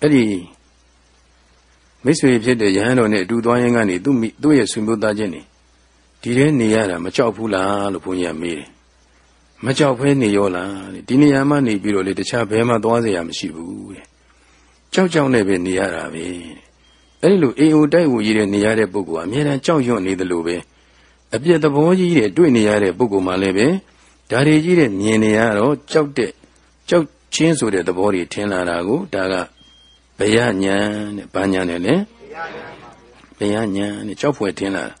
အဲ့ဒီမိတ်ဆွေဖြစ်တဲ့ယဟန်တော်နဲ့အတူသွားရင်ကနေသူ့သူ့ရဲ့ဆွေမျိုးသားချင်းနေဒီထဲနေရတာမကြောက်ဘူးလားလို့ဘုန်းကြီးကမေးတယ်မကြောက်ဖဲနေရောလားဒီနေရာမှာနေပြီးတော့လေတခြားဘဲမှသွားเสียရမရှိဘူးတဲ့ ကြောက်ကြောက်နဲ့ပဲနေရတာပဲအဲ့ဒီလိုအိမ်အိုတိုက်ကိုကြီးတဲ့နေရတဲ့ပုဂ္ဂိုလ်ကအမြဲတမ်းကြောက်ရွံ့နေသလိုပဲအပြည့်သဘောကြီးတဲ့တွေ့နေရတဲ့ပုဂ္ဂိုလ်မှလည်းပဲ ဒါတွေကြီးတဲ့မြင်နေရတော့ကြောက်တဲ့ကြောက်ချင်းဆိုတဲ့သဘောတွေထင်လာတာကိုဒါကဘယညာတဲ့ဘာညာနဲ့လဲဘယညာနဲ့ကြောက်ဖွယ်ထင်လာတာ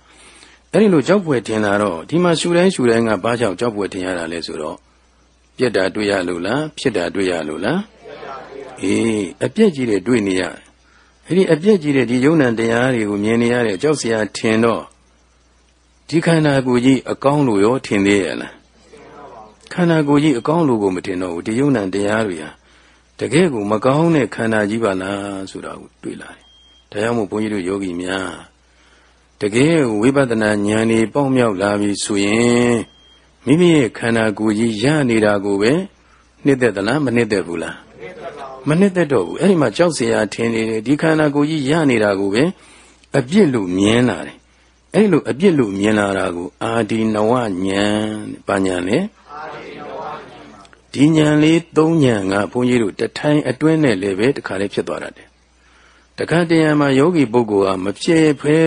အဲ့ဒီလိုကြောက်ဖွယ်ထင်လာတော့ဒီမှာရှူတိုင်းရှူတိုင်းကဘာကြောင့်ကြောက်ဖွယ်ထင်ရတာလဲဆိုတော့ပြက်တာတွေ့ရလို့လားဖြစ်တာတွေ့ရလို့လားအေးအပြက်ကြီးတွေတွေ့နေရအဲ့ဒီအပြက်ကြီးတဲ့ဒီယုံ nant တရားတွေကိုမြင်နေရတဲ့ကြောက်စရာထင်တော့ဒီခန္ဓာကိုယ်ကြီးအကောင်းလို့ရောထင်သေးရဲ့လားခ န္ဓာကိုယ်ကြီးအကောင်းလို့ကိုမတင်တော့ဘူးဒီယုံ nant တရားတွေဟာတကယ်ကိုမကောင်းတဲ့ခန္ဓာကြီးပါလားဆိုတာကိုတွေ့လာတယ်ဒါကြောင့်မို့ဘုန်းကြီးတို့ယောဂီများတကယ်ဝိပဿနာဉာဏ်ဤပေါက်မြောက်လာပြီဆိုရင်မိမိရဲ့ခန္ဓာကိုယ်ကြီးရနေတာကိုပဲနှစ်သက်သလားမနှစ်သက်ဘူးလားမနှစ်သက်တော့ဘူးအဲ့ဒီမှာကြောက်စရာထင်နေတယ်ဒီခန္ဓာကိုယ်ကြီးရနေတာကိုပဲအပြစ်လို့မြင်လာတယ်အဲ့လိုအပြစ်လို့မြင်လာတာကိုအာဒီနဝဉာဏ်ဘာဉာဏ်လဲ ဒီဉာဏ်လေးသုံးဉာဏ်ကဘုန်းကြီးတို့တထိုင်အတွင်းနဲ့လည်းပဲတခါလေးဖြစ်သွားတတ်တယ်တခါတရံမှာယောဂီပုဂ္ဂိုလ်ဟာမဖြစ်ဖဲ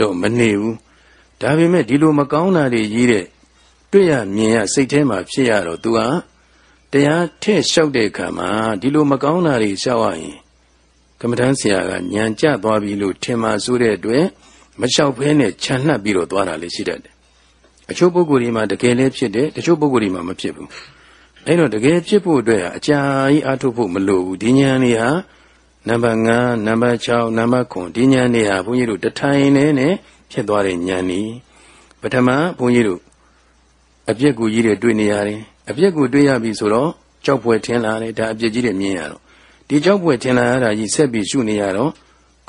တော့မနေဘူးဒါပေမဲ့ဒီလိုမကောင်းတာတွေကြီးတဲ့တွေ့ရမြင်ရစိတ်ထဲမှာဖြစ်ရတော့ तू ဟာတရားထည့်လျှောက်တဲ့အခါမှာဒီလိုမကောင်းတာတွေလျှောက်ရရင်ကမ္မထမ်းဆရာကညံကြသွားပြီလို့ထင်မှဆိုတဲ့အတွက်မလျှောက်ဖဲနဲ့ခြံနှပ်ပြီးတော့သွားတာလေးရှိတတ်တယ်အချို့ပုဂ္ဂိုလ်တွေမှာတကယ်လည်းဖြစ်တယ်တချို့ပုဂ္ဂိုလ်တွေမှာမဖြစ်ဘူး အဲ့တော့တကယ်ဖြစ်ဖို့အတွက်အကြာကြီးအားထုတ်ဖို့မလိုဘူးဒီဉာဏ်လေးဟာနံပါတ်5နံပါတ်6နံပါတ်9ဒီဉာဏ်လေးဟာဘုန်းကြီးတို့တထိုင်နဲ့နဲ့ဖြစ်သွားတဲ့ဉာဏ်ဤပထမဘုန်းကြီးတို့အပြစ်ကိုကြီးတွေတွေ့နေရတယ်အပြစ်ကိုတွေ့ရပြီဆိုတော့ကြောက်ဖွယ်ထင်လာတယ်ဒါအပြစ်ကြီးတွေမြင်ရတော့ဒီကြောက်ဖွယ်ထင်လာရတာကြီးဆက်ပြီးရှုနေရတော့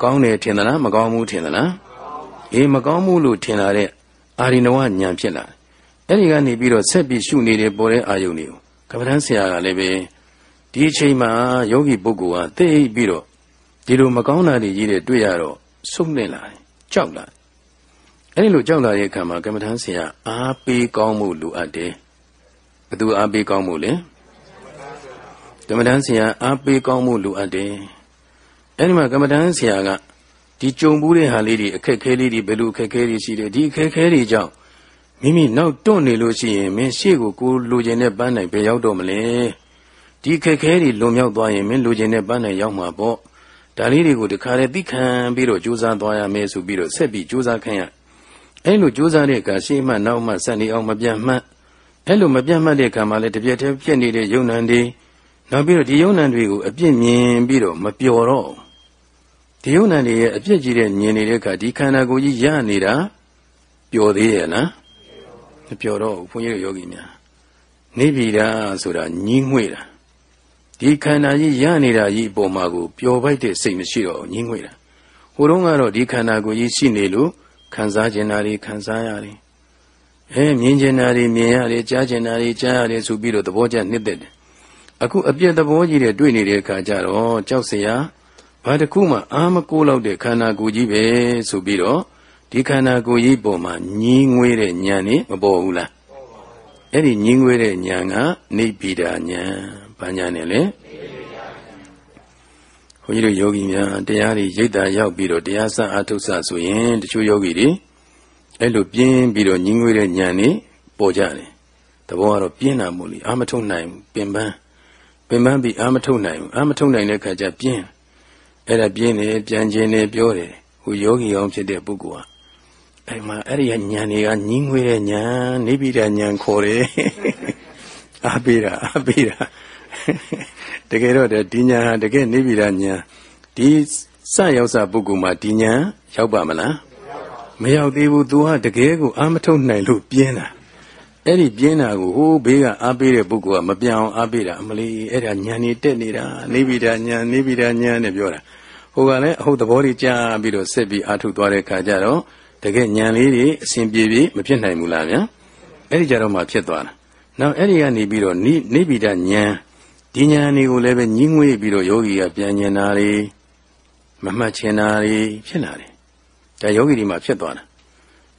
ကောင်းတယ်ထင်သလားမကောင်းဘူးထင်သလားအေးမကောင်းဘူးလို့ထင်လာတဲ့အာရိနဝဉာဏ်ဖြစ်လာတယ်အဲ့ဒီကနေပြီးတော့ဆက်ပြီးရှုနေတယ်ပေါ်တဲ့အာယုန်တွေကို ကပ္ပဋ္ဌာန်းဆရာကလည်းပဲဒီအချိန်မှာယောဂီပုဂ္ဂိုလ်ဟာသိပြီးတော့ဒီလိုမကောင်းတာတွေကြီးတဲ့တွေ့ရတော့ဆုံးနေလာတယ်ကြောက်လာတယ်အဲဒီလိုကြောက်လာတဲ့အခါမှာကမ္မထမ်းဆရာအားပေးကောင်းမှုလိုအပ်တယ်ဘသူအားပေးကောင်းမှုလဲကမ္မထမ်းဆရာအားပေးကောင်းမှုလိုအပ်တယ်အဲဒီမှာကမ္မထမ်းဆရာကဒီကြုံဘူးတဲ့ဟာလေးတွေအခက်ခဲလေးတွေဘယ်လိုအခက်ခဲတွေရှိတယ်ဒီအခက်ခဲတွေကြောင့် မိမိနောက်တွန့်နေလို့ရှိရင်မင်းရှေ့ကိုကိုလိုချင်တဲ့ပန်းနိုင်ပဲရောက်တော့မလဲဒီခက်ခဲတွေလွန်မြောက်သွားရင်မင်းလိုချင်တဲ့ပန်းနိုင်ရောက်မှာပေါ့ဒါလေးတွေကိုတခါလေသိခံပြီးတော့ကြိုးစားသွားရမယ်ဆိုပြီးတော့ဆက်ပြီးကြိုးစားခိုင်းရအဲ့လိုကြိုးစားတဲ့အခါရှေ့မှနောက်မှဆက်နေအောင်မပြတ်မှတ်အဲ့လိုမပြတ်မှတ်တဲ့အခါမှာလည်းတပြက်တည်းဖြစ်နေတဲ့ယုံ nant တွေနောက်ပြီးတော့ဒီယုံ nant တွေကိုအပြစ်မြင်ပြီးတော့မပျော်တော့ဒီယုံ nant တွေရဲ့အပြစ်ကြီးတဲ့မြင်နေတဲ့အခါဒီခန္ဓာကိုယ်ကြီးရနေတာပျော်သေးရဲ့လား မပျော်တော့ဘူးဘုန်းကြီးတို့ယောဂီများနေပြီတာဆိုတာညင်းငွေ့တာဒီခန္ဓာကြီးရနေတာကြီးအပေါ်မှာကိုပျော်ပိုက်တဲ့စိတ်မရှိတော့ညင်းငွေ့တာဟိုတုန်းကတော့ဒီခန္ဓာကိုယ်ကြီးရှိနေလို့ခံစားကျင်တာတွေခံစားရတယ်အဲမြင်ကျင်တာတွေမြင်ရတယ်ကြားကျင်တာတွေကြားရတယ်ဆိုပြီးတော့သဘောကျနှစ်သက်တယ်အခုအပြည့်သဘောကြီးတဲ့တွေ့နေတဲ့အခါကျတော့ကြောက်စရာဘာတစ်ခုမှအာမကိုးလောက်တဲ့ခန္ဓာကိုယ်ကြီးပဲဆိုပြီးတော့ ဒီခန္ဓာကိုယ်ကြီးပေါ်မှာညင်းငွေးတဲ့ဉာဏ်นี่မပေါ်ဘူးလားအဲ့ဒီညင်းငွေးတဲ့ဉာဏ်ကနိဗ္ဗိဒာဉာဏ်ဘာဉာဏ်နဲ့လဲဘုန်းကြီးတို့ယောဂီများတရားတွေရိတ်တာရောက်ပြီးတော့တရားစအားထုတ်စဆိုရင်တချို့ယောဂီတွေအဲ့လိုပြင်းပြီးတော့ညင်းငွေးတဲ့ဉာဏ်นี่ပေါ်ကြတယ်သဘောကတော့ပြင်းတာမို့လေအာမထုတ်နိုင်ဘူးပင်ပန်းပင်ပန်းပြီးအာမထုတ်နိုင်ဘူးအာမထုတ်နိုင်တဲ့ခါကျပြင်းအဲ့ဒါပြင်းနေပြန်ခြင်းနေပြောတယ်ဟိုယောဂီအောင်ဖြစ်တဲ့ပုဂ္ဂိုလ်ဟာ အဲ့မှာအဲ့ဒီညံတွေကညင်းငွေတဲ့ညံနေပြီးတဲ့ညံခေါ်တယ်အားပေးတာအားပေးတာတကယ်တော့ဒီညံဟာတကယ်နေပြီးတဲ့ညံဒီစရောက်စားပုဂ္ဂိုလ်မှာဒီညံရောက်ပါမလားမရောက်သေးဘူး तू ဟာတကယ်ကိုအာမထုတ်နိုင်လို့ပြင်းတာအဲ့ဒီပြင်းတာကိုဟိုးဘေးကအားပေးတဲ့ပုဂ္ဂိုလ်ကမပြောင်းအားပေးတာအမလီအဲ့ဒါညံနေတက်နေတာနေပြီးတဲ့ညံနေပြီးတဲ့ညံနဲ့ပြောတာဟိုကလည်းအဟုတ်သဘောကြီးကြားပြီးတော့ဆက်ပြီးအားထုတ်သွားတဲ့ခါကျတော့ တကယ်ညံလေးတွေအစဉ်ပြေပြေမဖြစ်နိုင်ဘူးလားဗျာအဲ့ဒီကြတော့မှဖြစ်သွားတာနောက်အဲ့ဒီကနေပြီးတော့နိနိဗ္ဗိဒညံဒီညံတွေကိုလည်းပဲညင်းငွေ့ပြီးတော့ယောဂီကပြန်ညင်တာတွေမမှတ်ချင်တာတွေဖြစ်လာတယ်ဒါယောဂီဒီမှာဖြစ်သွားတာ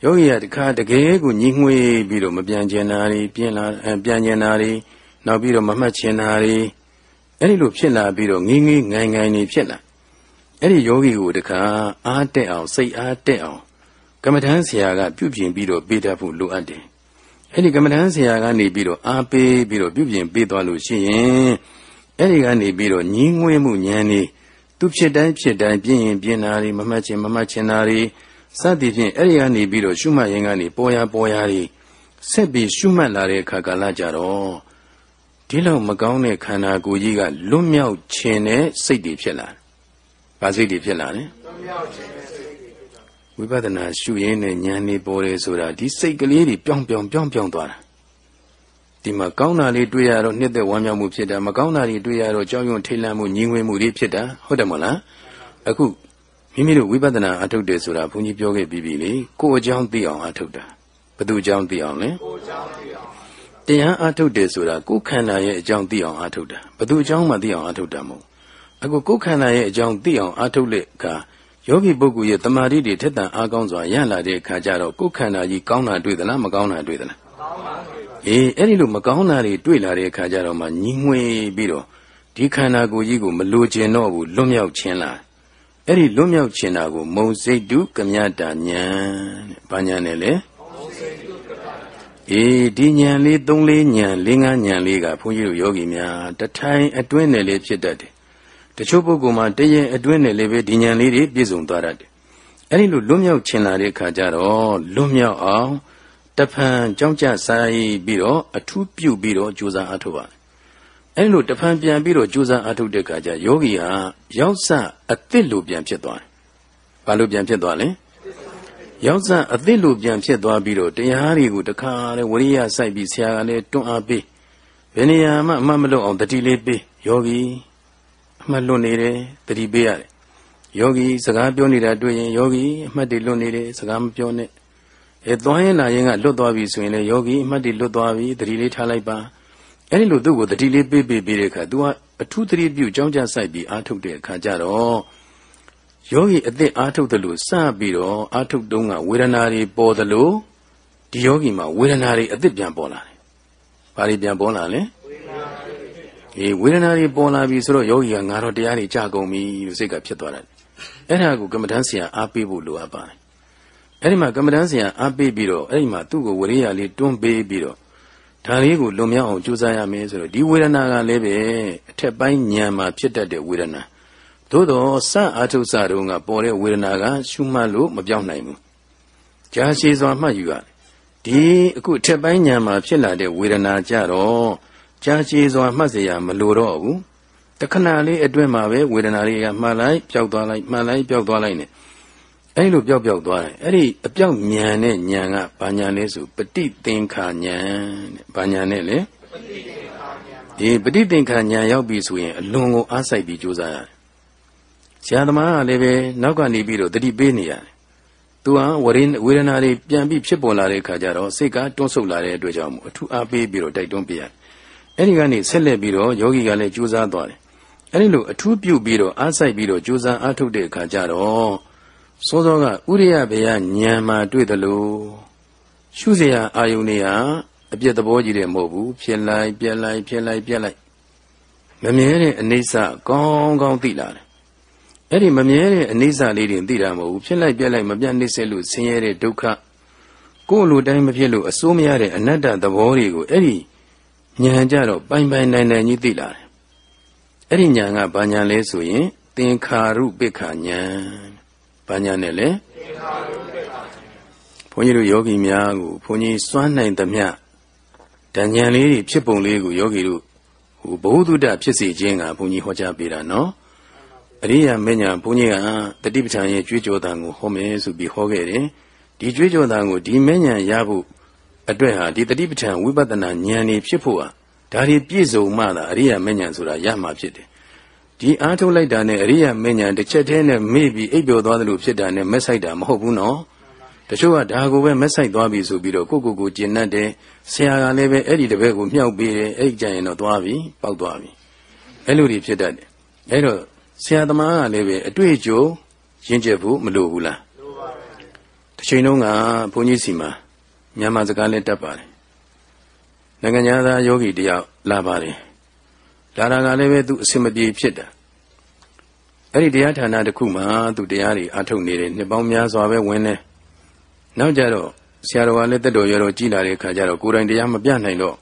ယောဂီကတခါတကယ်ကိုညင်းငွေ့ပြီးတော့မပြန်ကျင်တာတွေပြင်းလာပြန်ကျင်တာတွေနောက်ပြီးတော့မမှတ်ချင်တာတွေအဲ့ဒီလိုဖြစ်လာပြီးတော့ငင်းငင်းငိုင်ငိုင်နေဖြစ်လာအဲ့ဒီယောဂီကိုတခါအားတက်အောင်စိတ်အားတက်အောင် ကမ္မထမ်းဆရာကပြုပြင်ပြီးတော့ပေးတတ်ဖို့လိုအပ်တယ်အဲ့ဒီကမ္မထမ်းဆရာကနေပြီးတော့အားပေးပြီးတော့ပြုပြင်ပေးသွားလို့ရှိရင်အဲ့ဒီကနေပြီးတော့ညီးငွေးမှုဉာဏ်นี่သူဖြစ်တိုင်းဖြစ်တိုင်းပြင်းရင်ပြင်းတာတွေမမှတ်ချင်မမှတ်ချင်တာတွေစသည်ဖြင့်အဲ့ဒီကနေပြီးတော့ရှုမှတ်ရင်ကနေပေါ်ရပေါ်ရတွေဆက်ပြီးရှုမှတ်လာတဲ့အခါကာလကြတော့ဒီလောက်မကောင်းတဲ့ခန္ဓာကိုယ်ကြီးကလွတ်မြောက်ခြင်းနဲ့စိတ်တွေဖြစ်လာတယ်။ဘာစိတ်တွေဖြစ်လာလဲ။လွတ်မြောက်ခြင်းနဲ့စိတ်တွေဖြစ်လာ ဝိပဿနာရှုရင်းနဲ့ဉာဏ်နေပေါ်တယ်ဆိုတာဒီစိတ်ကလေးတွေပြောင်းပြောင်းပြောင်းပြောင်းသွားတာ။ဒီမှာကောင်းတာလေးတွေ့ရတော့နှစ်သက်ဝမ်းမြောက်မှုဖြစ်တာမကောင်းတာတွေတွေ့ရတော့ကြောက်ရွံ့ထိတ်လန့်မှုညှင်းငွေးမှုတွေဖြစ်တာဟုတ်တယ်မဟုတ်လား။အခုမိမိတို့ဝိပဿနာအထုတ်တယ်ဆိုတာဘုန်းကြီးပြောခဲ့ပြီးပြီလေကိုယ်အကြောင်းသိအောင်အထုတ်တာဘယ်သူအကြောင်းသိအောင်လဲကိုယ်အကြောင်းသိအောင်တရားအထုတ်တယ်ဆိုတာကိုယ်ခန္ဓာရဲ့အကြောင်းသိအောင်အထုတ်တာဘယ်သူအကြောင်းမှသိအောင်အထုတ်တာမဟုတ်အခုကိုယ်ခန္ဓာရဲ့အကြောင်းသိအောင်အထုတ်တဲ့အခါ ယောဂီပုဂ္ဂိုလ်ရဲ့တမာတိတွေထက်တန်အားကောင်းစွာရလာတဲ့အခါကျတော့ကိုယ်ခန္ဓာကြီးကောင်းတာတွေ့သလားမကောင်းတာတွေ့သလားကောင်းပါတွေ့ပါအေးအဲ့ဒီလိုမကောင်းတာတွေတွေ့လာတဲ့အခါကျတော့မှညှင်းငွေပြီးတော့ဒီခန္ဓာကိုယ်ကြီးကိုမလိုချင်တော့ဘူးလွတ်မြောက်ခြင်းလားအဲ့ဒီလွတ်မြောက်ခြင်းတာကိုမုံစိတ်တုကမြတာညာတဲ့ဘာညာနဲ့လဲအေးဒီညာလေး၃လေးညာ၄၅ညာလေးကဘုန်းကြီးတို့ယောဂီများတထိုင်အတွင်းနဲ့လေးဖြစ်တတ်တယ် တချို့ပုဂ္ဂိုလ်မှာတရင်အတွင်းနဲ့လေးပဲဒီညာလေးတွေပြည့်စုံသွားတတ်တယ်အဲ့ဒီလိုလွတ်မြောက်ခြင်းလာတဲ့အခါကျတော့လွတ်မြောက်အောင်တဖန်ကြောင်းကြဆိုင်ပြီးတော့အထူးပြုပြီးတော့ကြိုးစားအထောက်ပါအဲ့လိုတဖန်ပြန်ပြီးတော့ကြိုးစားအားထုတ်တဲ့အခါကျယောဂီဟာရောက်စအသစ်လိုပြန်ဖြစ်သွားတယ်။ဘာလို့ပြန်ဖြစ်သွားလဲ။ရောက်စအသစ်လိုပြန်ဖြစ်သွားပြီးတော့တရားတွေကိုတခါလေဝရိယစိုက်ပြီးဆရာကလည်းတွန်းအားပေးဘယ်နေရာမှအမှတ်မလွတ်အောင်တတိလေးပေးယောဂီ အမှတ်လွတ်နေတယ်တတိပေးရတယ်။ယောဂီစကားပြောနေတာတွေ့ရင်ယောဂီအမှတ်တွေလွတ်နေတယ်စကားမပြောနဲ့။အဲသွားရင်လာရင်ကလွတ်သွားပြီဆိုရင်လေယောဂီအမှတ်တွေလွတ်သွားပြီတတိလေးထားလိုက်ပါ။အဲဒီလိုသူ့ကိုတတိလေးပေးပေးပေးတဲ့အခါ तू ကအထူးတတိပြုကြောင်းကြဆိုင်ပြီးအာထုတ်တဲ့အခါကျတော့ယောဂီအသက်အာထုတ်တယ်လို့စပြီးတော့အာထုတ်တုံးကဝေဒနာတွေပေါ်တယ်လို့ဒီယောဂီမှာဝေဒနာတွေအသက်ပြန်ပေါ်လာတယ်။ဘာတွေပြန်ပေါ်လာလဲ။ အေးဝေဒနာတွေပေါ်လာပြီဆိုတော့ယောဂီကငါတော့တရားတွေကြာကုန်ပြီလို့စိတ်ကဖြစ်သွားတယ်။အဲ့ဒါကိုကမ္မဋ္ဌာန်းဆရာအားပေးဖို့လိုအပ်ပါတယ်။အဲ့ဒီမှာကမ္မဋ္ဌာန်းဆရာအားပေးပြီးတော့အဲ့ဒီမှာသူ့ကိုဝရိယလေးတွန်းပေးပြီးတော့ဒါလေးကိုလွန်မြောက်အောင်ကြိုးစားရမယ်ဆိုတော့ဒီဝေဒနာကလည်းပဲအထက်ပိုင်းဉာဏ်မှာဖြစ်တတ်တဲ့ဝေဒနာသို့တော့စအာထုစတုံးကပေါ်တဲ့ဝေဒနာကရှုမှတ်လို့မပြောင်းနိုင်ဘူးကြာရှည်စွာမှတ်ယူရတယ်ဒီအခုအထက်ပိုင်းဉာဏ်မှာဖြစ်လာတဲ့ဝေဒနာကြတော့ ကြာရှည်စွာမှတ်เสียရမလိုတော့ဘူးတခဏလေးအတွင်းမှာပဲဝေဒနာတွေကမှတ်လိုက်ပျောက်သွားလိုက်မှတ်လိုက်ပျောက်သွားလိုက်နဲ့အဲ့လိုပျောက်ပျောက်သွားတယ်အဲ့ဒီအပြောက်ဉာဏ်နဲ့ဉာဏ်ကဘာဉာဏ်လဲဆိုပฏิသင်္ခာဉာဏ်တဲ့ဘာဉာဏ်နဲ့လဲဒီပฏิသင်္ခာဉာဏ်ရောက်ပြီဆိုရင်အလွန်ကိုအားစိုက်ပြီးကြိုးစားရတယ်ဆရာသမားကလည်းပဲနောက်ကနေပြီးတော့တတိပေးနေရတယ်သူဟာဝရိဝေဒနာတွေပြန်ပြီးဖြစ်ပေါ်လာတဲ့အခါကျတော့စိတ်ကတွန်းဆုတ်လာတဲ့အတွက်ကြောင့်အထူးအားပေးပြီးတော့တိုက်တွန်းပေးရတယ် အဲ့ဒီကနေဆက်လက်ပြီးတော့ယောဂီကလည်းကြိုးစားသွားတယ်အဲ့ဒီလိုအထူးပြုပြီးတော့အားစိုက်ပြီးတော့ကြိုးစားအားထုတ်တဲ့အခါကျတော့စောစောကဥရိယဘေယညံမှာတွေ့တယ်လို့ရှုစရာအာယုန်တွေဟာအပြည့်သဘောကြီးတယ်မဟုတ်ဘူးဖြစ်လိုက်ပြက်လိုက်ဖြစ်လိုက်ပြက်လိုက်မမြဲတဲ့အနေဆာကောင်းကောင်းသိလာတယ်အဲ့ဒီမမြဲတဲ့အနေဆာလေးတွေသိတာမဟုတ်ဘူးဖြစ်လိုက်ပြက်လိုက်မပြတ်နေစေလို့ဆင်းရဲတဲ့ဒုက္ခကိုယ်လိုတိုင်းမဖြစ်လို့အစိုးမရတဲ့အနတ္တသဘောတွေကိုအဲ့ဒီ ဉာဏ်ကြတော့ပိုင်ပိုင်နိုင်နိုင်ကြီးသိလာတယ်အဲ့ဒီဉာဏ်ကဘာဉာဏ်လဲဆိုရင် သင်္ခါရုပ္ပခဉာဏ်ဘာညာနဲ့လဲဘုန်းကြီးတို့ယောဂီများကိုဘုန်းကြီးစွမ်းနိုင်သမျှတဉဏ်လေးတွေဖြစ်ပုံလေးကိုယောဂီတို့ဟိုဘ ഹു တုဒ္ဒဖြစ်စေခြင်းကဘုန်းကြီးဟောကြားပေးတာနော်အရိယာမဉ္ဇဉ်ဘုန်းကြီးကတတိပဋ္ဌာန်ရဲ့ကြွေးကြော်တန်ကိုဟောမယ်ဆိုပြီးဟောခဲ့တယ်ဒီကြွေးကြော်တန်ကိုဒီမဉ္ဇဉ်ရဖို့ အတွက်ဟာဒီတတိပဋ္ဌာန်ဝိပဿနာဉာဏ်နေဖြစ်ဖို့ဟာဒါတွေပြည့်စုံမှသာအရိယာမဉ္ဇဉ်ဆိုတာရမှာဖြစ်တယ်ဒီအားထုတ်လိုက်တာနဲ့အရိယာမဉ္ဇဉ်တစ်ချက်တည်းနဲ့မေ့ပြီးအိပ်ပျော်သွားသလိုဖြစ်တာနဲ့မက်ဆိုင်တာမဟုတ်ဘူးနော်တချို့ကဒါကိုပဲမက်ဆိုင်သွားပြီဆိုပြီးတော့ကိုကိုကိုကျင်납တယ်ဆရာကလည်းပဲအဲ့ဒီတပည့်ကိုမြှောက်ပေးတယ်အဲ့ဒီကြရင်တော့သွားပြီပေါက်သွားပြီအဲ့လိုတွေဖြစ်တတ်တယ်အဲ့တော့ဆရာသမားကလည်းပဲအတွေ့အကြုံရင့်ကျက်ဖို့မလိုဘူးလားလိုပါဘူးတစ်ချိန်လုံးကဘုန်းကြီးစီမှာ မြန်မာစကားလည်းတတ်ပါတယ်နိုင်ငံသားယောဂီတယောက်လာပါတယ်လာတာကလည်းပဲသူအစင်မပြေဖြစ်တာအဲ့ဒီတရားဌာနတစ်ခုမှာသူတရားတွေအထုတ်နေတယ်နှစ်ပေါင်းများစွာပဲဝင်နေနောက်ကြတော့ဆရာတော်ကလည်းတက်တော်ရတော်ကြီးလာတဲ့အခါကျတော့ကိုယ်တိုင်တရားမပြနိုင်တော့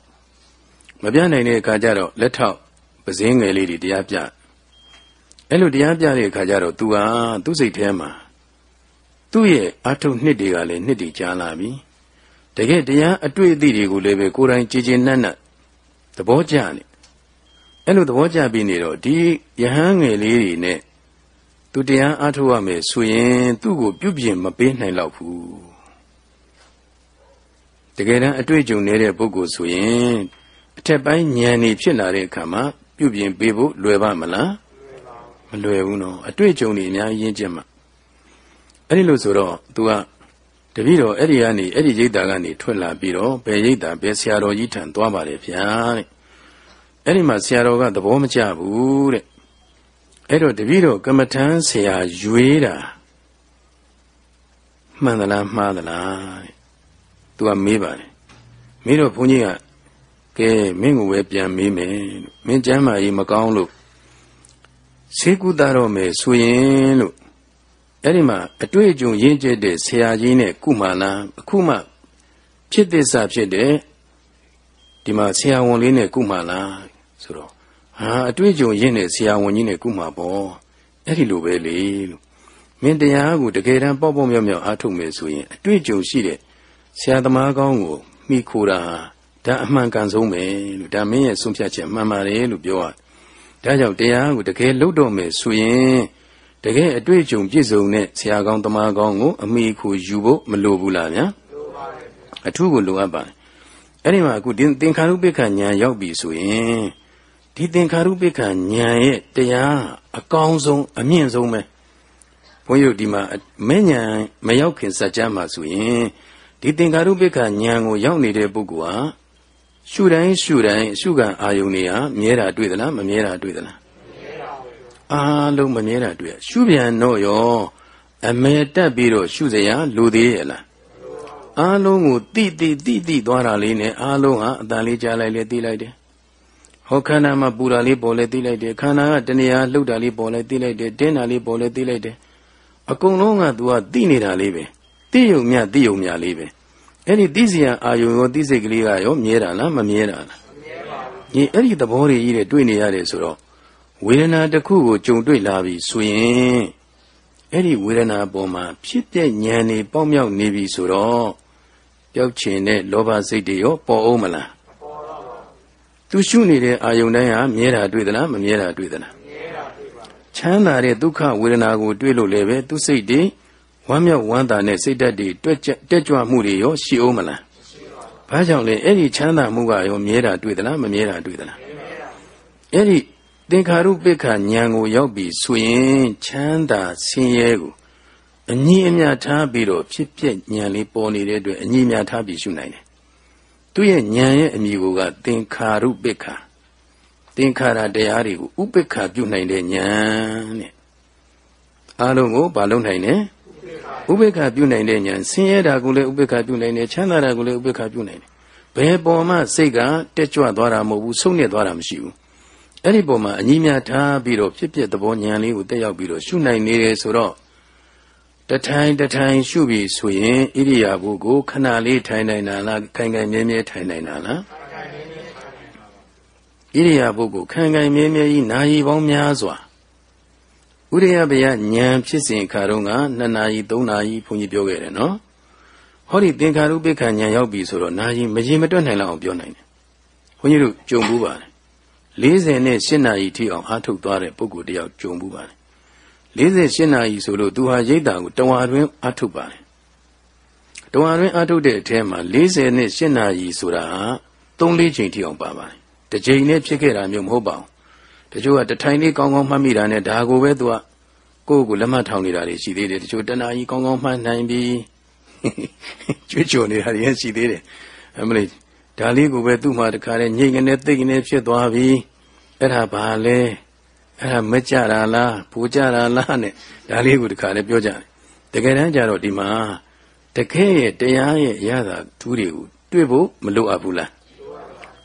မပြနိုင်တဲ့အခါကျတော့လက်ထောက်ပစင်းငယ်လေးတွေတရားပြအဲ့လိုတရားပြတဲ့အခါကျတော့ तू ဟာသူ့စိတ်ထဲမှာသူ့ရဲ့အထုတ်နှစ်တွေကလည်းနှစ်တွေကြာလာပြီ တကယ်တရားအတွေ့အသည့်တွေကိုလည်းပဲကိုယ်တိုင်ကြည်ကျင်နက်နက်သဘောကျနေအဲ့လိုသဘောကျပြီးနေတော့ဒီယဟန်ငယ်လေးတွေနဲ့သူတရားအားထုတ်ရမယ်ဆိုရင်သူ့ကိုပြုပြင်မပေးနိုင်တော့ဘူးတကယ်တမ်းအတွေ့အကြုံနေတဲ့ပုဂ္ဂိုလ်ဆိုရင်အထက်ပိုင်းဉာဏ်นี่ဖြစ်လာတဲ့အခါမှာပြုပြင်ပေးဖို့လွယ်ပါမလားမလွယ်ဘူးနော်အတွေ့အကြုံတွေအများကြီးရင်းကျက်မှာအဲ့ဒီလိုဆိုတော့ तू က တပည့်တော်အဲ့ဒီကနေအဲ့ဒီရိတ်တာကနေထွက်လာပြီးတော့ဘယ်ရိတ်တာဘယ်ဆရာတော်ကြီးထံသွားပါတယ်ဗျာတဲ့အဲ့ဒီမှာဆရာတော်ကသဘောမကျဘူးတဲ့အဲ့တော့တပည့်တော်ကမ္မထမ်းဆရာရွေးတာမှန်သလားမှားသလားတဲ့သူကမေးပါတယ်မေးတော့ဘုန်းကြီးကကဲမင်းကိုပဲပြန်မေးမယ်မင်းကျမ်းမာရေးမကောင်းလို့ဆေးကုသတော့မယ်ဆိုရင်လို့ အဲ့ဒီမှာအတွေ့အကြုံရင့်ကျက်တဲ့ဆရာကြီးနဲ့ကုမာနာအခုမှဖြစ်သစ္စာဖြစ်တဲ့ဒီမှာဆရာဝန်လေးနဲ့ကုမာနာဆိုတော့ဟာအတွေ့အကြုံရင့်တဲ့ဆရာဝန်ကြီးနဲ့ကုမာပေါ့အဲ့ဒီလိုပဲလေလို့မင်းတရားကိုတကယ်တမ်းပေါ့ပေါ့မြောက်မြောက်အားထုတ်မယ်ဆိုရင်အတွေ့အကြုံရှိတဲ့ဆရာသမားကောင်းကိုမိခိုတာဒါအမှန်ကန်ဆုံးပဲလို့ဒါမင်းရဲ့ဆုံးဖြတ်ချက်မှန်ပါတယ်လို့ပြောရတယ်ဒါကြောင့်တရားကိုတကယ်လုပ်တော့မယ်ဆိုရင် တကယ်အတွေ့အကြုံပြည့်စုံတဲ့ဆရာကောင်းသမားကောင်းကိုအမိခိုယူဖို့မလိုဘူးလားဗျာလိုပါတယ်အထူးကိုလိုအပ်ပါတယ်အဲ့ဒီမှာအခုသင်္ခါရုပ္ပခဉာဏ်ရောက်ပြီဆိုရင်ဒီသင်္ခါရုပ္ပခဉာဏ်ရဲ့တရားအကောင်းဆုံးအမြင့်ဆုံးပဲဘုန်းကြီးတို့ဒီမှာမဲ့ဉာဏ်မရောက်ခင်စัจ जा မှာဆိုရင်ဒီသင်္ခါရုပ္ပခဉာဏ်ကိုရောက်နေတဲ့ပုဂ္ဂိုလ်ဟာရှုတိုင်းရှုတိုင်းရှုခံအာယုန်တွေဟာမြဲတာတွေ့သလားမမြဲတာတွေ့သလား အားလုံးမမြဲတာတွေ့ရှုပြန်တော့ရောအမဲတက်ပြီးတော့ရှုစရာလူသေးရဲ့လားအားလုံးကိုတိတိတိတိသွားတာလေးနဲ့အားလုံးဟာအတန်လေးကြားလိုက်လေသိလိုက်တယ်ဟောခန္ဓာမှာပူတာလေးပေါ်လဲသိလိုက်တယ်ခန္ဓာကတဏှာလှုပ်တာလေးပေါ်လဲသိလိုက်တယ်တင်းတာလေးပေါ်လဲသိလိုက်တယ်အကုန်လုံးက तू ကသိနေတာလေးပဲသိယုံမြသိယုံမြလေးပဲအဲ့ဒီသိစရာအာယုံရောသိစိတ်ကလေးကရောမြဲတာလားမမြဲတာလားမမြဲပါဘူးဒီအဲ့ဒီသဘောတွေကြီးတဲ့တွေ့နေရတယ်ဆိုတော့ ဝေဒနာတစ်ခုကိုကြုံတွေ့လာပြီဆိုရင်အဲ့ဒီဝေဒနာပေါ်မှာဖြစ်ပြဉာဏ်နေပေါက်မြောက်နေပြီဆိုတော့ပျောက်ချင်တဲ့လောဘစိတ်တွေရောပေါ်အောင်မလားပေါ်တော့ပါသူရှုနေတဲ့အာယုန်တိုင်းဟာမြဲတာတွေ့သလားမမြဲတာတွေ့သလားမြဲတာတွေ့ပါချမ်းသာတဲ့ဒုက္ခဝေဒနာကိုတွေ့လို့လည်းပဲသူစိတ်တွေဝမ်းမြောက်ဝမ်းသာနဲ့စိတ်ဓာတ်တွေတွက်တက်ကြွမှုတွေရောရှိအောင်မလားဘာကြောင့်လဲအဲ့ဒီချမ်းသာမှုကရောမြဲတာတွေ့သလားမမြဲတာတွေ့သလားအဲ့ဒီ သင်္ခါရုပ္ပခဉာဏ်ကိုရောက်ပြီဆိုရင်ချမ်းသာဆင်းရဲကိုအညီအမျှထားပြီးတော့ဖြစ်ဖြစ်ဉာဏ်လေးပေါ်နေတဲ့အတွက်အညီအမျှထားပြီးရှုနိုင်တယ်သူရဲ့ဉာဏ်ရဲ့အမည်ကသင်္ခါရုပ္ပခသင်္ခါရတရားတွေကိုဥပ္ပခပြုနိုင်တဲ့ဉာဏ်တဲ့အားလုံးကိုဘာလုပ်နိုင်လဲဥပေက္ခပြုနိုင်တဲ့ဉာဏ်ဆင်းရဲတာကိုလည်းဥပေက္ခပြုနိုင်တယ်ချမ်းသာတာကိုလည်းဥပေက္ခပြုနိုင်တယ်ဘယ်ပေါ်မှစိတ်ကတက်ကြွသွားတာမဟုတ်ဘူးဆုံးနေသွားတာမရှိဘူး အဲ့ဒီပုံမှာအညီများထားပြီးတော့ဖြစ်ဖြစ်သဘောဉာဏ်လေးကိုတက်ရောက်ပြီးတော့ရှုနိုင်နေတယ်ဆိုတော့တထိုင်တထိုင်ရှုပြီးဆိုရင်ဣရိယာပုကိုခဏလေးထိုင်နိုင်တာလားခိုင်ခိုင်မြဲမြဲထိုင်နိုင်တာလားဣရိယာပုကိုခိုင်ခိုင်မြဲမြဲကြီးနာယီပေါင်းများစွာဥရိယဘယဉာဏ်ဖြစ်စဉ်ခါတော့က2နာရီ3နာရီဘုန်းကြီးပြောခဲ့တယ်နော်ဟောဒီသင်္ခါရုပ္ပခဉာဏ်ရောက်ပြီဆိုတော့နာယီမရင်မတွက်နိုင်လောက်အောင်ပြောနိုင်တယ်ဘုန်းကြီးတို့ကြုံဘူးပါတယ် 40နဲ့8နာရီထိအောင်အားထုတ်သွားတဲ့ပုဂ္ဂိုလ်တယောက်ကြုံဘူးပါတယ်48နာရီဆိုလို့သူဟာရိတ်တာကိုတဝါတွင်အားထုတ်ပါတယ်တဝါတွင်အားထုတ်တဲ့အထဲမှာ40နဲ့8နာရီဆိုတာ3-4ချိန်ထိအောင်ပါပါတယ်တစ်ချိန်နဲ့ဖြစ်ခဲ့တာမျိုးမဟုတ်ပါဘူးတချို့ကတထိုင်လေးကောင်းကောင်းမှတ်မိတာနဲ့ဒါကိုပဲသူကကိုယ့်ကိုလက်မှတ်ထောင်နေတာတွေရှိသေးတယ်တချို့တဏှာကြီးကောင်းကောင်းမှတ်နိုင်ပြီးကျွေးကြော်နေတာတွေရှိသေးတယ်အမလေး ဒါလေးကိုပဲသူ့မှာတခါတည်းညိတ်ကနေသိကနေဖြစ်သွားပြီအဲ့ဒါဘာလဲအဲ့ဒါမကြတာလားပူကြတာလားနဲ့ဒါလေးကိုတခါတည်းပြောကြတယ်တကယ်တမ်းကျတော့ဒီမှာတကယ်ရဲ့တရားရဲ့ရတာသူတွေကိုတွေ့ဖို့မလိုအပ်ဘူးလား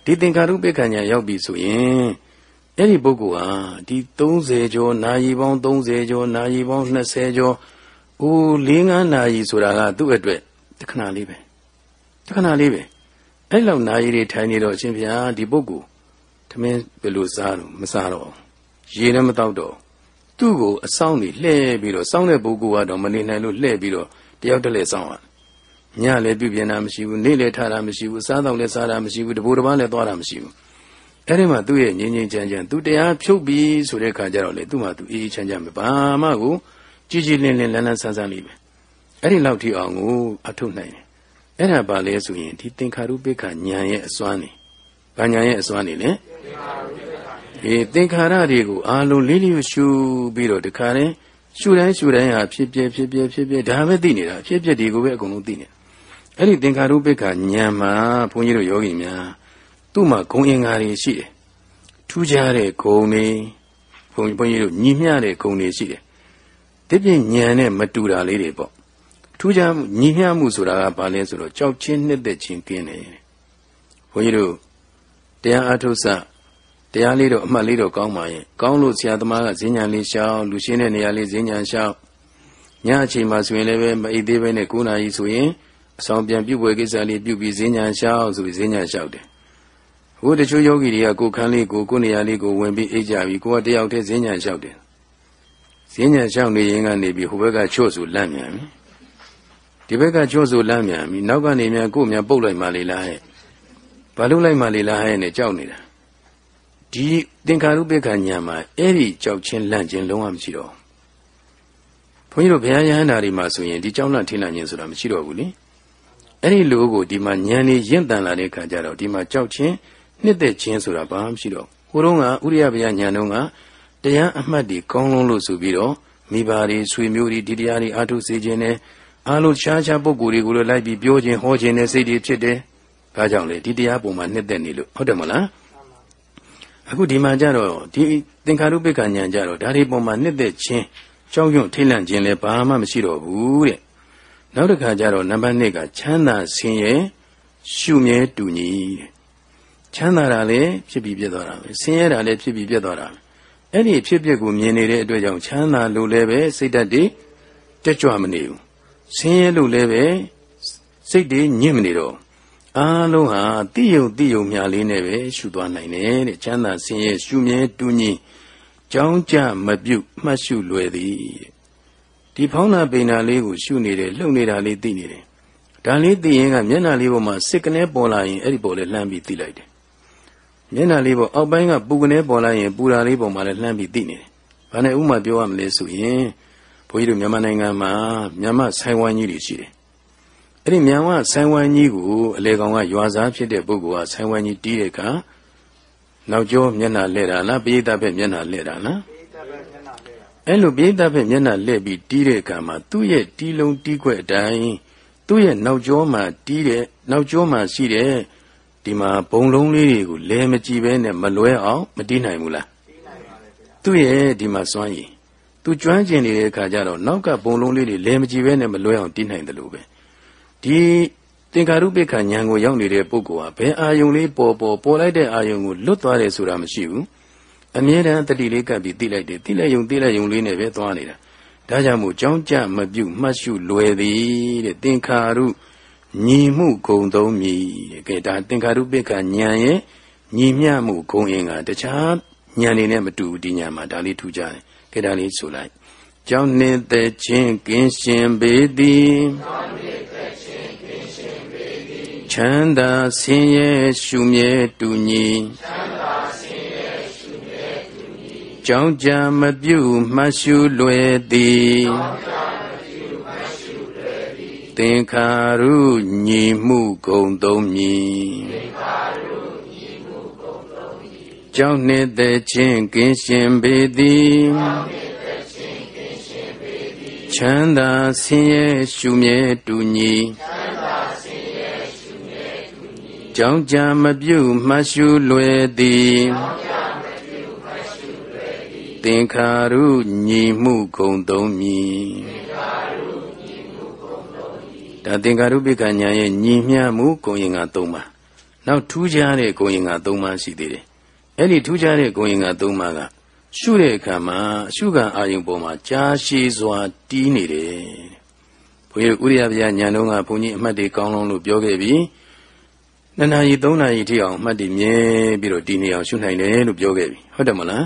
ဒီသင်္ခါရုပ္ပခဏ်ညာရောက်ပြီဆိုရင်အဲ့ဒီပုဂ္ဂိုလ်ဟာဒီ30ကျော်နာရီပေါင်း30ကျော်နာရီပေါင်း20ကျော်အိုး၄၅နာရီဆိုတာကသူ့အတွက်တခဏလေးပဲတခဏလေးပဲ အဲ့လောက်နာရီတွေထိုင်နေတော့အရှင်ဘုရားဒီပုဂ္ဂိုလ်သမင်းဘယ်လိုစားလို့မစားတော့ရေလည်းမတောက်တော့သူ့ကိုအဆောင်နေလှဲ့ပြီးတော့စောင်းတဲ့ပုဂ္ဂိုလ်ကတော့မနေနိုင်လို့လှဲ့ပြီးတော့တယောက်တည်းလဲစောင်းရညလည်းပြုပြင်တာမရှိဘူးနေ့လည်းထားတာမရှိဘူးစားတော့လည်းစားတာမရှိဘူးတဘိုးတစ်ပန်းလည်းသွားတာမရှိဘူးအဲ့ဒီမှာသူ့ရဲ့ငြင်းငြင်းချမ်းချမ်းသူတရားဖြုတ်ပြီးဆိုတဲ့ခါကျတော့လေသူ့မှာသူအေးအေးချမ်းချမ်းပဲဘာမှကိုကြည်ကြည်လင်းလင်းလန်းလန်းဆန်းဆန်းလေးပဲအဲ့ဒီလောက်ထိအောင်ကိုအထုတ်နိုင်တယ် အဲ့ဒါပါလဲဆိုရင်ဒီသင်္ခါရုပ္ပခဉာဏ်ရဲ့အစွမ်းနေဘာဉာဏ်ရဲ့အစွမ်းနေလဲဒီသင်္ခါရတွေကိုအာလုံးလေးလေးရှုပြီးတော့တခါတည်းရှုတိုင်းရှုတိုင်းဟာဖြစ်ပြဖြစ်ပြဖြစ်ပြဒါပဲသိနေတာဖြစ်ပြဒီကိုပဲအကုန်လုံးသိနေအဲ့ဒီသင်္ခါရုပ္ပခဉာဏ်မှာဘုန်းကြီးတို့ယောဂီများသူ့မှာဂုံအင်္ဂါတွေရှိတယ်ထူးခြားတဲ့ဂုံတွေဘုန်းကြီးတို့ညီမျှတဲ့ဂုံတွေရှိတယ်ဒီပြင်ဉာဏ်နဲ့မတူတာလေးတွေပေါ့ ထူးခြားမှုညီမျှမှုဆိုတာကဘာလဲဆိုတော့ကြောက်ချင်းနှစ်သက်ချင်းကင်းတယ်ဘုန်းကြီးတို့တရားအထုစတရားလေးတော့အမှတ်လေးတော့ကောင်းပါရဲ့ကောင်းလို့ဆရာသမားကဈဉ္ညာလေးရှောင်းလူရှင်းတဲ့နေရာလေးဈဉ္ညာရှောင်းညအချိန်မှဆိုရင်လည်းပဲမအိပ်သေးပဲနဲ့9နာရီဆိုရင်အဆောင်ပြန်ပြုတ်ပွဲကိစ္စလေးပြုတ်ပြီးဈဉ္ညာရှောင်းဆိုပြီးဈဉ္ညာရှောက်တယ်ဟိုတချို့ယောဂီတွေကကိုယ်ခန်းလေးကိုကိုယ်နေရာလေးကိုဝင်ပြီးအိပ်ကြပြီးကိုယ်ကတယောက်တည်းဈဉ္ညာရှောက်တယ်ဈဉ္ညာရှောက်နေရင်ကနေပြီးဟိုဘက်ကချော့ဆိုလန့်မြန်ပြီ ဒီဘက်ကချော့ဆိုလန့်မြန်ပြီနောက်ကနေမြန်ကိုယ်မြန်ပုတ်လိုက်မှလေလားဟဲ့ဘာလို့လိုက်မှလေလားဟဲ့နဲ့ကြောက်နေတာဒီသင်္ခါရုပ္ပခဉာဏ်မှာအဲ့ဒီကြောက်ချင်းလန့်ချင်းလုံးဝမရှိတော့ဘုန်းကြီးတို့ဘုရားယဟန္တာတွေမှာဆိုရင်ဒီကြောက်လန့်ထင်းလန့်ခြင်းဆိုတာမရှိတော့ဘူးလေအဲ့ဒီလူကိုဒီမှာဉာဏ်นี่ရင့်တန်လာတဲ့ခါကျတော့ဒီမှာကြောက်ချင်းနှစ်သက်ခြင်းဆိုတာဘာမှမရှိတော့ဟိုတုန်းကဥရိယဘုရားဉာဏ်တုန်းကတရားအမှတ်တွေကောင်းလုံးလို့ဆိုပြီးတော့မိဘတွေဆွေမျိုးတွေဒီတရားတွေအားထုတ်စေခြင်းနဲ့ အားလုံးရှားရှားပုံကိုယ်တွေကိုလည်းလိုက်ပြီးပြောခြင်းဟောခြင်းနဲ့စိတ်တွေဖြစ်တယ်။ဒါကြောင့်လေဒီတရားပုံမှာနှစ်သက်နေလို့ဟုတ်တယ်မလား။အခုဒီမှာကြတော့ဒီသင်္ခါရုပ္ပကဉာဏ်ကြတော့ဒါတွေပုံမှာနှစ်သက်ခြင်းကြောက်ရွံ့ထိတ်လန့်ခြင်းလည်းဘာမှမရှိတော့ဘူးတဲ့နောက်တစ်ခါကျတော့နံပါတ်2ကချမ်းသာဆင်းရဲရှုမြဲတူညီတဲ့ချမ်းသာတာလည်းဖြစ်ပြီးပြတ်သွားတာပဲဆင်းရဲတာလည်းဖြစ်ပြီးပြတ်သွားတာပဲအဲ့ဒီဖြစ်ပျက်ကိုမြင်နေတဲ့အတွက်ကြောင့်ချမ်းသာလို့လည်းပဲစိတ်ဓာတ်တွေတက်ကြွမနေဘူး ဆင်းရဲလို့လည်းပဲစိတ်တွေညစ်မနေတော့အားလုံးဟာတိယုံတိယုံမြလေးနဲ့ပဲရှုသွားနိုင်တယ်တဲ့ချမ်းသာဆင်းရဲရှုမြဲတူးညီကြောင်းကြမပြုတ်မှတ်ရှုလွယ်သည်ဒီဖောင်းနာပိန်နာလေးကိုရှုနေတယ်လှုပ်နေတာလေးသိနေတယ်ဒါလေးသိရင်ကမျက်နှာလေးပေါ်မှာစစ်ကနေပေါ်လာရင်အဲ့ဒီပေါ်လေးလှမ်းပြီးသိလိုက်တယ်မျက်နှာလေးပေါ်အောက်ပိုင်းကပူကနေပေါ်လာရင်ပူတာလေးပေါ်မှာလည်းလှမ်းပြီးသိနေတယ်ဘာနဲ့ဥမာပြောရမလဲဆိုရင် ဘုန်းကြီးတို့မြန်မာနိုင်ငံမှာမြန်မာဆိုင်ဝိုင်းကြီးတွေရှိတယ်အဲ့ဒီမြန်ဝဆိုင်ဝိုင်းကြီးကိုအလေကောင်ကရွာစားဖြစ်တဲ့ပုဂ္ဂိုလ်ကဆိုင်ဝိုင်းကြီးတီးတဲ့အခါနောက်ကျောမျက်နှာလှဲ့တာလားပိဋကဘက်မျက်နှာလှဲ့တာလားအဲ့လိုပိဋကဘက်မျက်နှာလှဲ့ပြီးတီးတဲ့အခါမှာသူ့ရဲ့တီးလုံးတီးခွက်အတိုင်းသူ့ရဲ့နောက်ကျောမှာတီးတဲ့နောက်ကျောမှာရှိတဲ့ဒီမှာဘုံလုံးလေးတွေကိုလဲမကြည့်ပဲနဲ့မလွဲအောင်မတီးနိုင်ဘူးလားသူ့ရဲ့ဒီမှာစွမ်းရည် သူကျွမ်းကျင်နေတဲ့အခါကျတော့နောက်ကဘုံလုံးလေးတွေလဲမကြည့်ပဲနဲ့မလွဲအောင်တီးနိုင်တယ်လို့ပဲဒီသင်္ခါရုပ္ပခဉာဏ်ကိုရောက်နေတဲ့ပုဂ္ဂိုလ်ဟာဘယ်အာယုံလေးပေါ်ပေါ်ပေါ်လိုက်တဲ့အာယုံကိုလွတ်သွားတယ်ဆိုတာမရှိဘူးအမြဲတမ်းတတိလေးကပ်ပြီးသိလိုက်တယ်သိလိုက်ယုံသိလိုက်ယုံလေးနဲ့ပဲသွားနေတာဒါကြောင့်မို့ကြောင်းကြမပြုတ်မှတ်ရှုလွယ်သည်တဲ့သင်္ခါရုညီမှုဂုံသုံးမြည်တဲ့ကဲဒါသင်္ခါရုပ္ပခဉာဏ်ရဲ့ညီမျှမှုဂုံအင်္ဂါတခြားဉာဏ်နေနဲ့မတူဘူးဒီဉာဏ်မှာဒါလေးထူကြတယ် ကဲဒါလေးဆိုလိုက်ကြောင်းနေသက်ခြင်းကင်းရှင်ပေသည်ကြောင်းနေချမ်းသာဆင်းရဲရှုမြဲတူညီချမ်းသာဆင်းရဲရှုမြဲတူညီကြောင်းကြမပြုမှတ်ရှုလွယ်သည်ကြောင်းကြမပြုမှတ်ရှုလွယ်သည်သင်္ခါရုညီမှုဂုံသုံးမြည်သင်္ခါရုညီမှုဂုံသုံးမြည် ကြောင်းနှင့်တဲ့ချင်းကင်းရှင်ပေသည်ကြောင်းနှင့်တဲ့ချင်းကင်းရှင်ပေသည်ချမ်းသာဆင်းရဲရှုမြဲတူညီချမ်းကြောင်းကြမပြုမှတ်ရှုလွယ်သည်သင်္ခါရုညီမှုဂုံသုံးမည်ဒါသင်္ခါရုပ္ပကညာရဲ့ညီမျှမှုဂုံရင်က၃ပါးနောက်ထူးခြားတဲ့ဂုံရင်က၃ပါးရှိသေးတယ် အဲ့ဒီထူးခြားတဲ့ဂုဏ်ရင်္ဂသုံးပါးကရှုတဲ့အခါမှာရှုခံအာယုံပေါ်မှာကြားရှိစွာတီးနေတယ်ဘုန်းကြီးဥရိယဗျာညာတော့ကဘုန်းကြီးအမှတ်တွေကောင်းလုံးလို့ပြောခဲ့ပြီးနှစ်နာရီသုံးနာရီထိအောင်အမှတ်တွေမြဲပြီးတော့တည်နေအောင်ရှုနိုင်တယ်လို့ပြောခဲ့ပြီဟုတ်တယ်မလား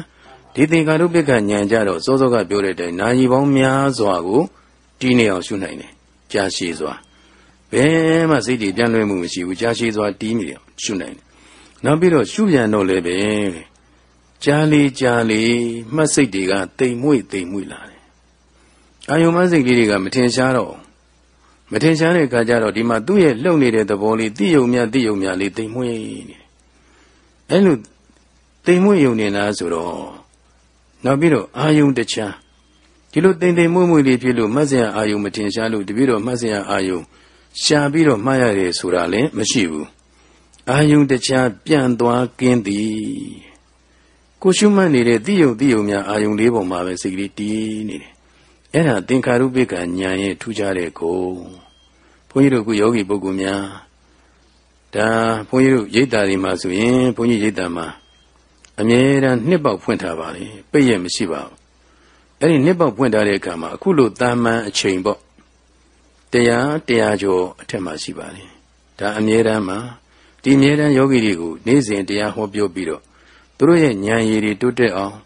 ဒီသင်္ကာရုပ္ပကညာကြတော့စောစောကပြောတဲ့အတိုင်းနာရီပေါင်းများစွာကိုတည်နေအောင်ရှုနိုင်တယ်ကြားရှိစွာဘယ်မှစိတ်တွေပြန်လွှဲမှုမရှိဘူးကြားရှိစွာတည်နေတယ်ရှုနိုင်တယ် နောက်ပြီးတော့ရှုပြန်တော့လည်းပဲကြားလေကြားလေမှတ်စိတ်တွေကတိမ်မွေ့တိမ်မွေ့လာတယ်အာယုံမှတ်စိတ်လေးတွေကမထင်ရှားတော့မထင်ရှားတဲ့အခါကျတော့ဒီမှာသူ့ရဲ့လှုပ်နေတဲ့သဘောလေးတိယုံမြတိယုံမြလေးတိမ်မွေ့နေတယ်အဲ့လိုတိမ်မွေ့ယုံနေတာဆိုတော့နောက်ပြီးတော့အာယုံတခြားဒီလိုတိမ်တိမ်မွေ့မွေ့လေးဖြစ်လို့မှတ်စရာအာယုံမထင်ရှားလို့တပြည့်တော့မှတ်စရာအာယုံရှာပြီးတော့မှားရတယ်ဆိုတာလည်းမရှိဘူး အာယုံတခြားပြန့်သွားကင်းသည်ကိုရှုမှတ်နေတဲ့တိယုံတိယုံများအာယုံလေးပုံမှာပဲစိတ်ကလေးတည်နေတယ်အဲ့ဒါသင်္ခါရုပ္ပကညာရဲ့ထူးခြားတဲ့ကိုဘုန်းကြီးတို့ကယောဂီပုဂ္ဂိုလ်များဒါဘုန်းကြီးတို့ရိတ်တာတွေမှာဆိုရင်ဘုန်းကြီးရိတ်တာမှာအမြဲတမ်းနှစ်ပေါက်ဖွင့်ထားပါလေပိတ်ရမရှိပါဘူးအဲ့ဒီနှစ်ပေါက်ဖွင့်ထားတဲ့အခါမှာအခုလိုတာမန်အချိန်ပေါ့တရားတရားကျော်အထက်မှာရှိပါလေဒါအမြဲတမ်းမှာ ဒီအမြဲတမ်းယောဂီတွေကိုနေ့စဉ်တရားဟောပြောပြီးတော့သူတို့ရဲ့ဉာဏ်ရည်တွေတိုးတက်အောင်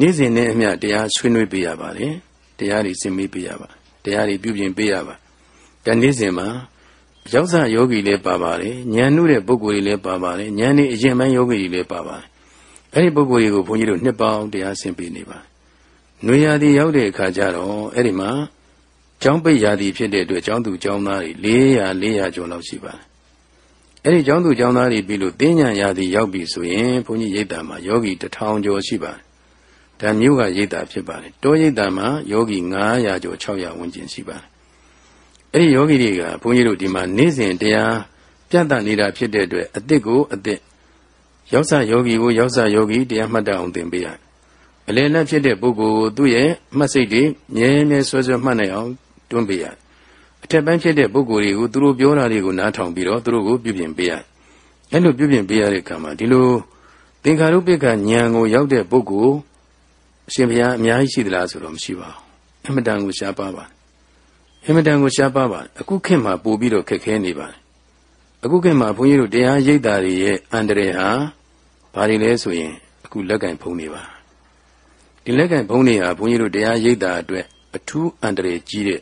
နေ့စဉ်နဲ့အမျှတရားဆွေးနွေးပေးရပါတယ်တရားတွေသင်ပေးပေးရပါတရားတွေပြုပြင်ပေးရပါဒါနေ့စဉ်မှာရောက်စားယောဂီလည်းပါပါတယ်ဉာဏ်နုတဲ့ပုဂ္ဂိုလ်တွေလည်းပါပါတယ်ဉာဏ်နဲ့အရင်ပိုင်းယောဂီတွေလည်းပါပါတယ်အဲ့ဒီပုဂ္ဂိုလ်တွေကိုဘုန်းကြီးတို့နှစ်ပေါင်းတရားဆင်ပေးနေပါနွေရာသီရောက်တဲ့အခါကျတော့အဲ့ဒီမှာကျောင်းပိတ်ရာသီဖြစ်တဲ့အတွက်ကျောင်းသူကျောင်းသားတွေ400 400ကျော်လောက်ရှိပါတယ် အဲ့ဒီကျောင်းသူကျောင်းသားတွေပြီလို့တင်းညာရာသီရောက်ပြီဆိုရင်ဘုန်းကြီးရိတ်တာမှာယောဂီတထောင်ကျော်ရှိပါတယ်။ဒါမျိုးကရိတ်တာဖြစ်ပါတယ်။တောရိတ်တာမှာယောဂီ900ကျော်600ဝန်းကျင်ရှိပါတယ်။အဲ့ဒီယောဂီတွေကဘုန်းကြီးတို့ဒီမှာနေ့စဉ်တရားပြတ်တနေတာဖြစ်တဲ့အတွက်အစ်စ်ကိုအစ်စ်ရောက်စားယောဂီကိုရောက်စားယောဂီတရားမှတ်တတ်အောင်သင်ပေးရတယ်။အလယ်လက်ဖြစ်တဲ့ပုဂ္ဂိုလ်သူ့ရဲ့မှတ်စိတ်တွေမြဲမြဲဆွဲဆွဲမှတ်နိုင်အောင်တွန်းပေးရတယ် အထက်ပိုင်းဖြစ်တဲ့ပုဂ္ဂိုလ်တွေကိုသူတို့ပြောတာတွေကိုနားထောင်ပြီးတော့သူတို့ကိုပြုပြင်ပေးရအဲ့လိုပြုပြင်ပေးရတဲ့အခါမှာဒီလိုသင်္ခါရုပ္ပကဉာဏ်ကိုရောက်တဲ့ပုဂ္ဂိုလ်အရှင်ဘုရားအများကြီးရှိသလားဆိုတော့မရှိပါဘူးအမတန်ကိုရှားပါပါအမတန်ကိုရှားပါပါအခုခေတ်မှာပို့ပြီးတော့ခက်ခဲနေပါတယ်အခုခေတ်မှာဘုန်းကြီးတို့တရားရိပ်တာတွေရဲ့အန္တရာယ်ဟာဘာတွေလဲဆိုရင်အခုလက်ကင်ဖုံးနေပါဒီလက်ကင်ဖုံးနေဟာဘုန်းကြီးတို့တရားရိပ်တာအတွက်အထူးအန္တရာယ်ကြီးတဲ့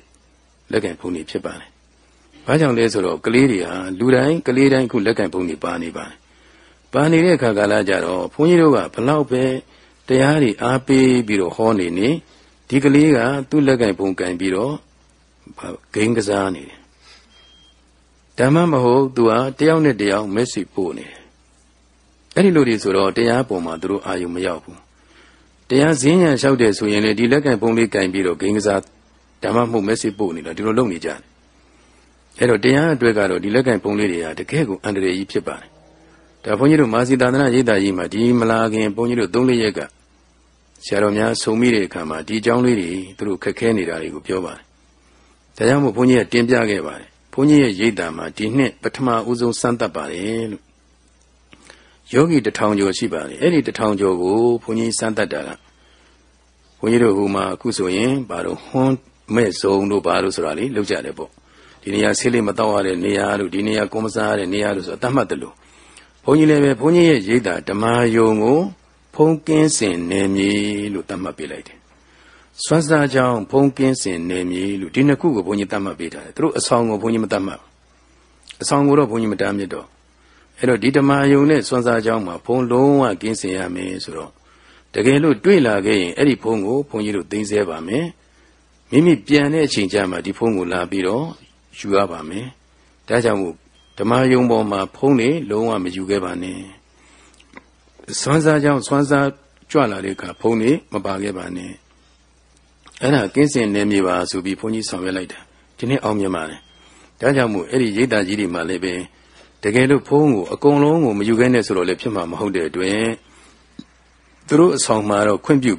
လက်ကင်ဖုံးနေဖြစ်ပါတယ်။ဘာကြောင့်လဲဆိုတော့ကလေးတွေဟာလူတိုင်းကလေးတိုင်းခုလက်ကင်ဖုံးနေပါနေပါတယ်။ပါနေတဲ့အခါကာလကြတော့ဘုန်းကြီးတို့ကဘလောက်ပဲတရားတွေအားပေးပြီးတော့ဟောနေနေဒီကလေးကသူ့လက်ကင်ဖုံးကင်ပြီးတော့ဂိမ်းကစားနေတယ်။ဓမ္မမဟုတ်သူဟာတယောက်နဲ့တယောက်မက်ဆေ့ပို့နေတယ်။အဲ့ဒီလိုတွေဆိုတော့တရားပေါ်မှာသူတို့အာယုံမရောက်ဘူး။တရားဈဉ္ညာလျှောက်တယ်ဆိုရင်လေဒီလက်ကင်ဖုံးလေးကင်ပြီးတော့ဂိမ်းကစား ဒါမှမဟုတ် message ပို့နေတာဒီလိုလုပ်နေကြတယ်အဲ့တော့တရားအတွက်ကတော့ဒီလက်ကင်ပုံလေးတွေဟာတကယ်ကိုအန္တရာယ်ကြီးဖြစ်ပါတယ်ဒါဘုန်းကြီးတို့မာစီသာသနာရိပ်သာကြီးမှာဒီမလာခင်ဘုန်းကြီးတို့၃လရက်ကဆရာတော်များဆုံမိတဲ့အခါမှာဒီအကြောင်းလေးတွေသူတို့ခက်ခဲနေတာတွေကိုပြောပါတယ်ဒါကြောင့်မို့ဘုန်းကြီးကတင်ပြခဲ့ပါတယ်ဘုန်းကြီးရဲ့ရိပ်သာမှာဒီနှစ်ပထမဦးဆုံးစမ်းသပ်ပါတယ်လို့ယောဂီတထောင်ကျော်ရှိပါတယ်အဲ့ဒီတထောင်ကျော်ကိုဘုန်းကြီးစမ်းသပ်တာကဘုန်းကြီးတို့ဟိုမှာအခုဆိုရင်ဘာလို့ဟွန်း မဲ့ဇုံတို့ဘာလို့ဆိုတာလေလောက်ကြတယ်ပေါ့ဒီနေရာဆေးလေးမတော့ရတဲ့နေရာလို့ဒီနေရာကုန်းမစားရတဲ့နေရာလို့ဆိုအတတ်မှတ်တယ်လို့ဘုန်းကြီးလည်းပဲဘုန်းကြီးရဲ့ရိတ်တာဓမ္မယုံကိုဖုံးကင်းစင်နေမည်လို့တတ်မှတ်ပေးလိုက်တယ်စွမ်းစားကြောင်းဖုံးကင်းစင်နေမည်လို့ဒီနှစ်ခုကိုဘုန်းကြီးတတ်မှတ်ပေးထားတယ်သူတို့အဆောင်ကိုဘုန်းကြီးမတတ်မှတ်အဆောင်ကိုတော့ဘုန်းကြီးမတားမြစ်တော့အဲ့တော့ဒီဓမ္မယုံနဲ့စွမ်းစားကြောင်းမှာဖုံးလုံးဝကင်းစင်ရမယ်ဆိုတော့တကယ်လို့တွေ့လာခဲ့ရင်အဲ့ဒီဖုံးကိုဘုန်းကြီးတို့သိသိပါမယ် မိမိပြန်တဲ့အချိန်ကျမှဒီဖုန်းကိုလာပြီးတော့ယူရပါမယ်။ဒါကြောင့်မို့ဓမ္မယုံပေါ်မှာဖုန်းနေလုံးဝမယူခဲ့ပါနဲ့။စွမ်းစားကြောင့်စွမ်းစားကြွလာတဲ့အခါဖုန်းနေမပါခဲ့ပါနဲ့။အဲ့ဒါကင်းစင်နေမြေပါဆိုပြီးဘုန်းကြီးဆောင်ရွက်လိုက်တာ။ဒီနေ့အောင်မြင်ပါတယ်။ဒါကြောင့်မို့အဲ့ဒီရိတ်တာကြီးတွေမှလည်းပဲတကယ်လို့ဖုန်းကိုအကုန်လုံးကိုမယူခဲ့နဲ့ဆိုတော့လည်းဖြစ်မှာမဟုတ်တဲ့အတွက်သူတို့အဆောင်မှာတော့ခွင့်ပြု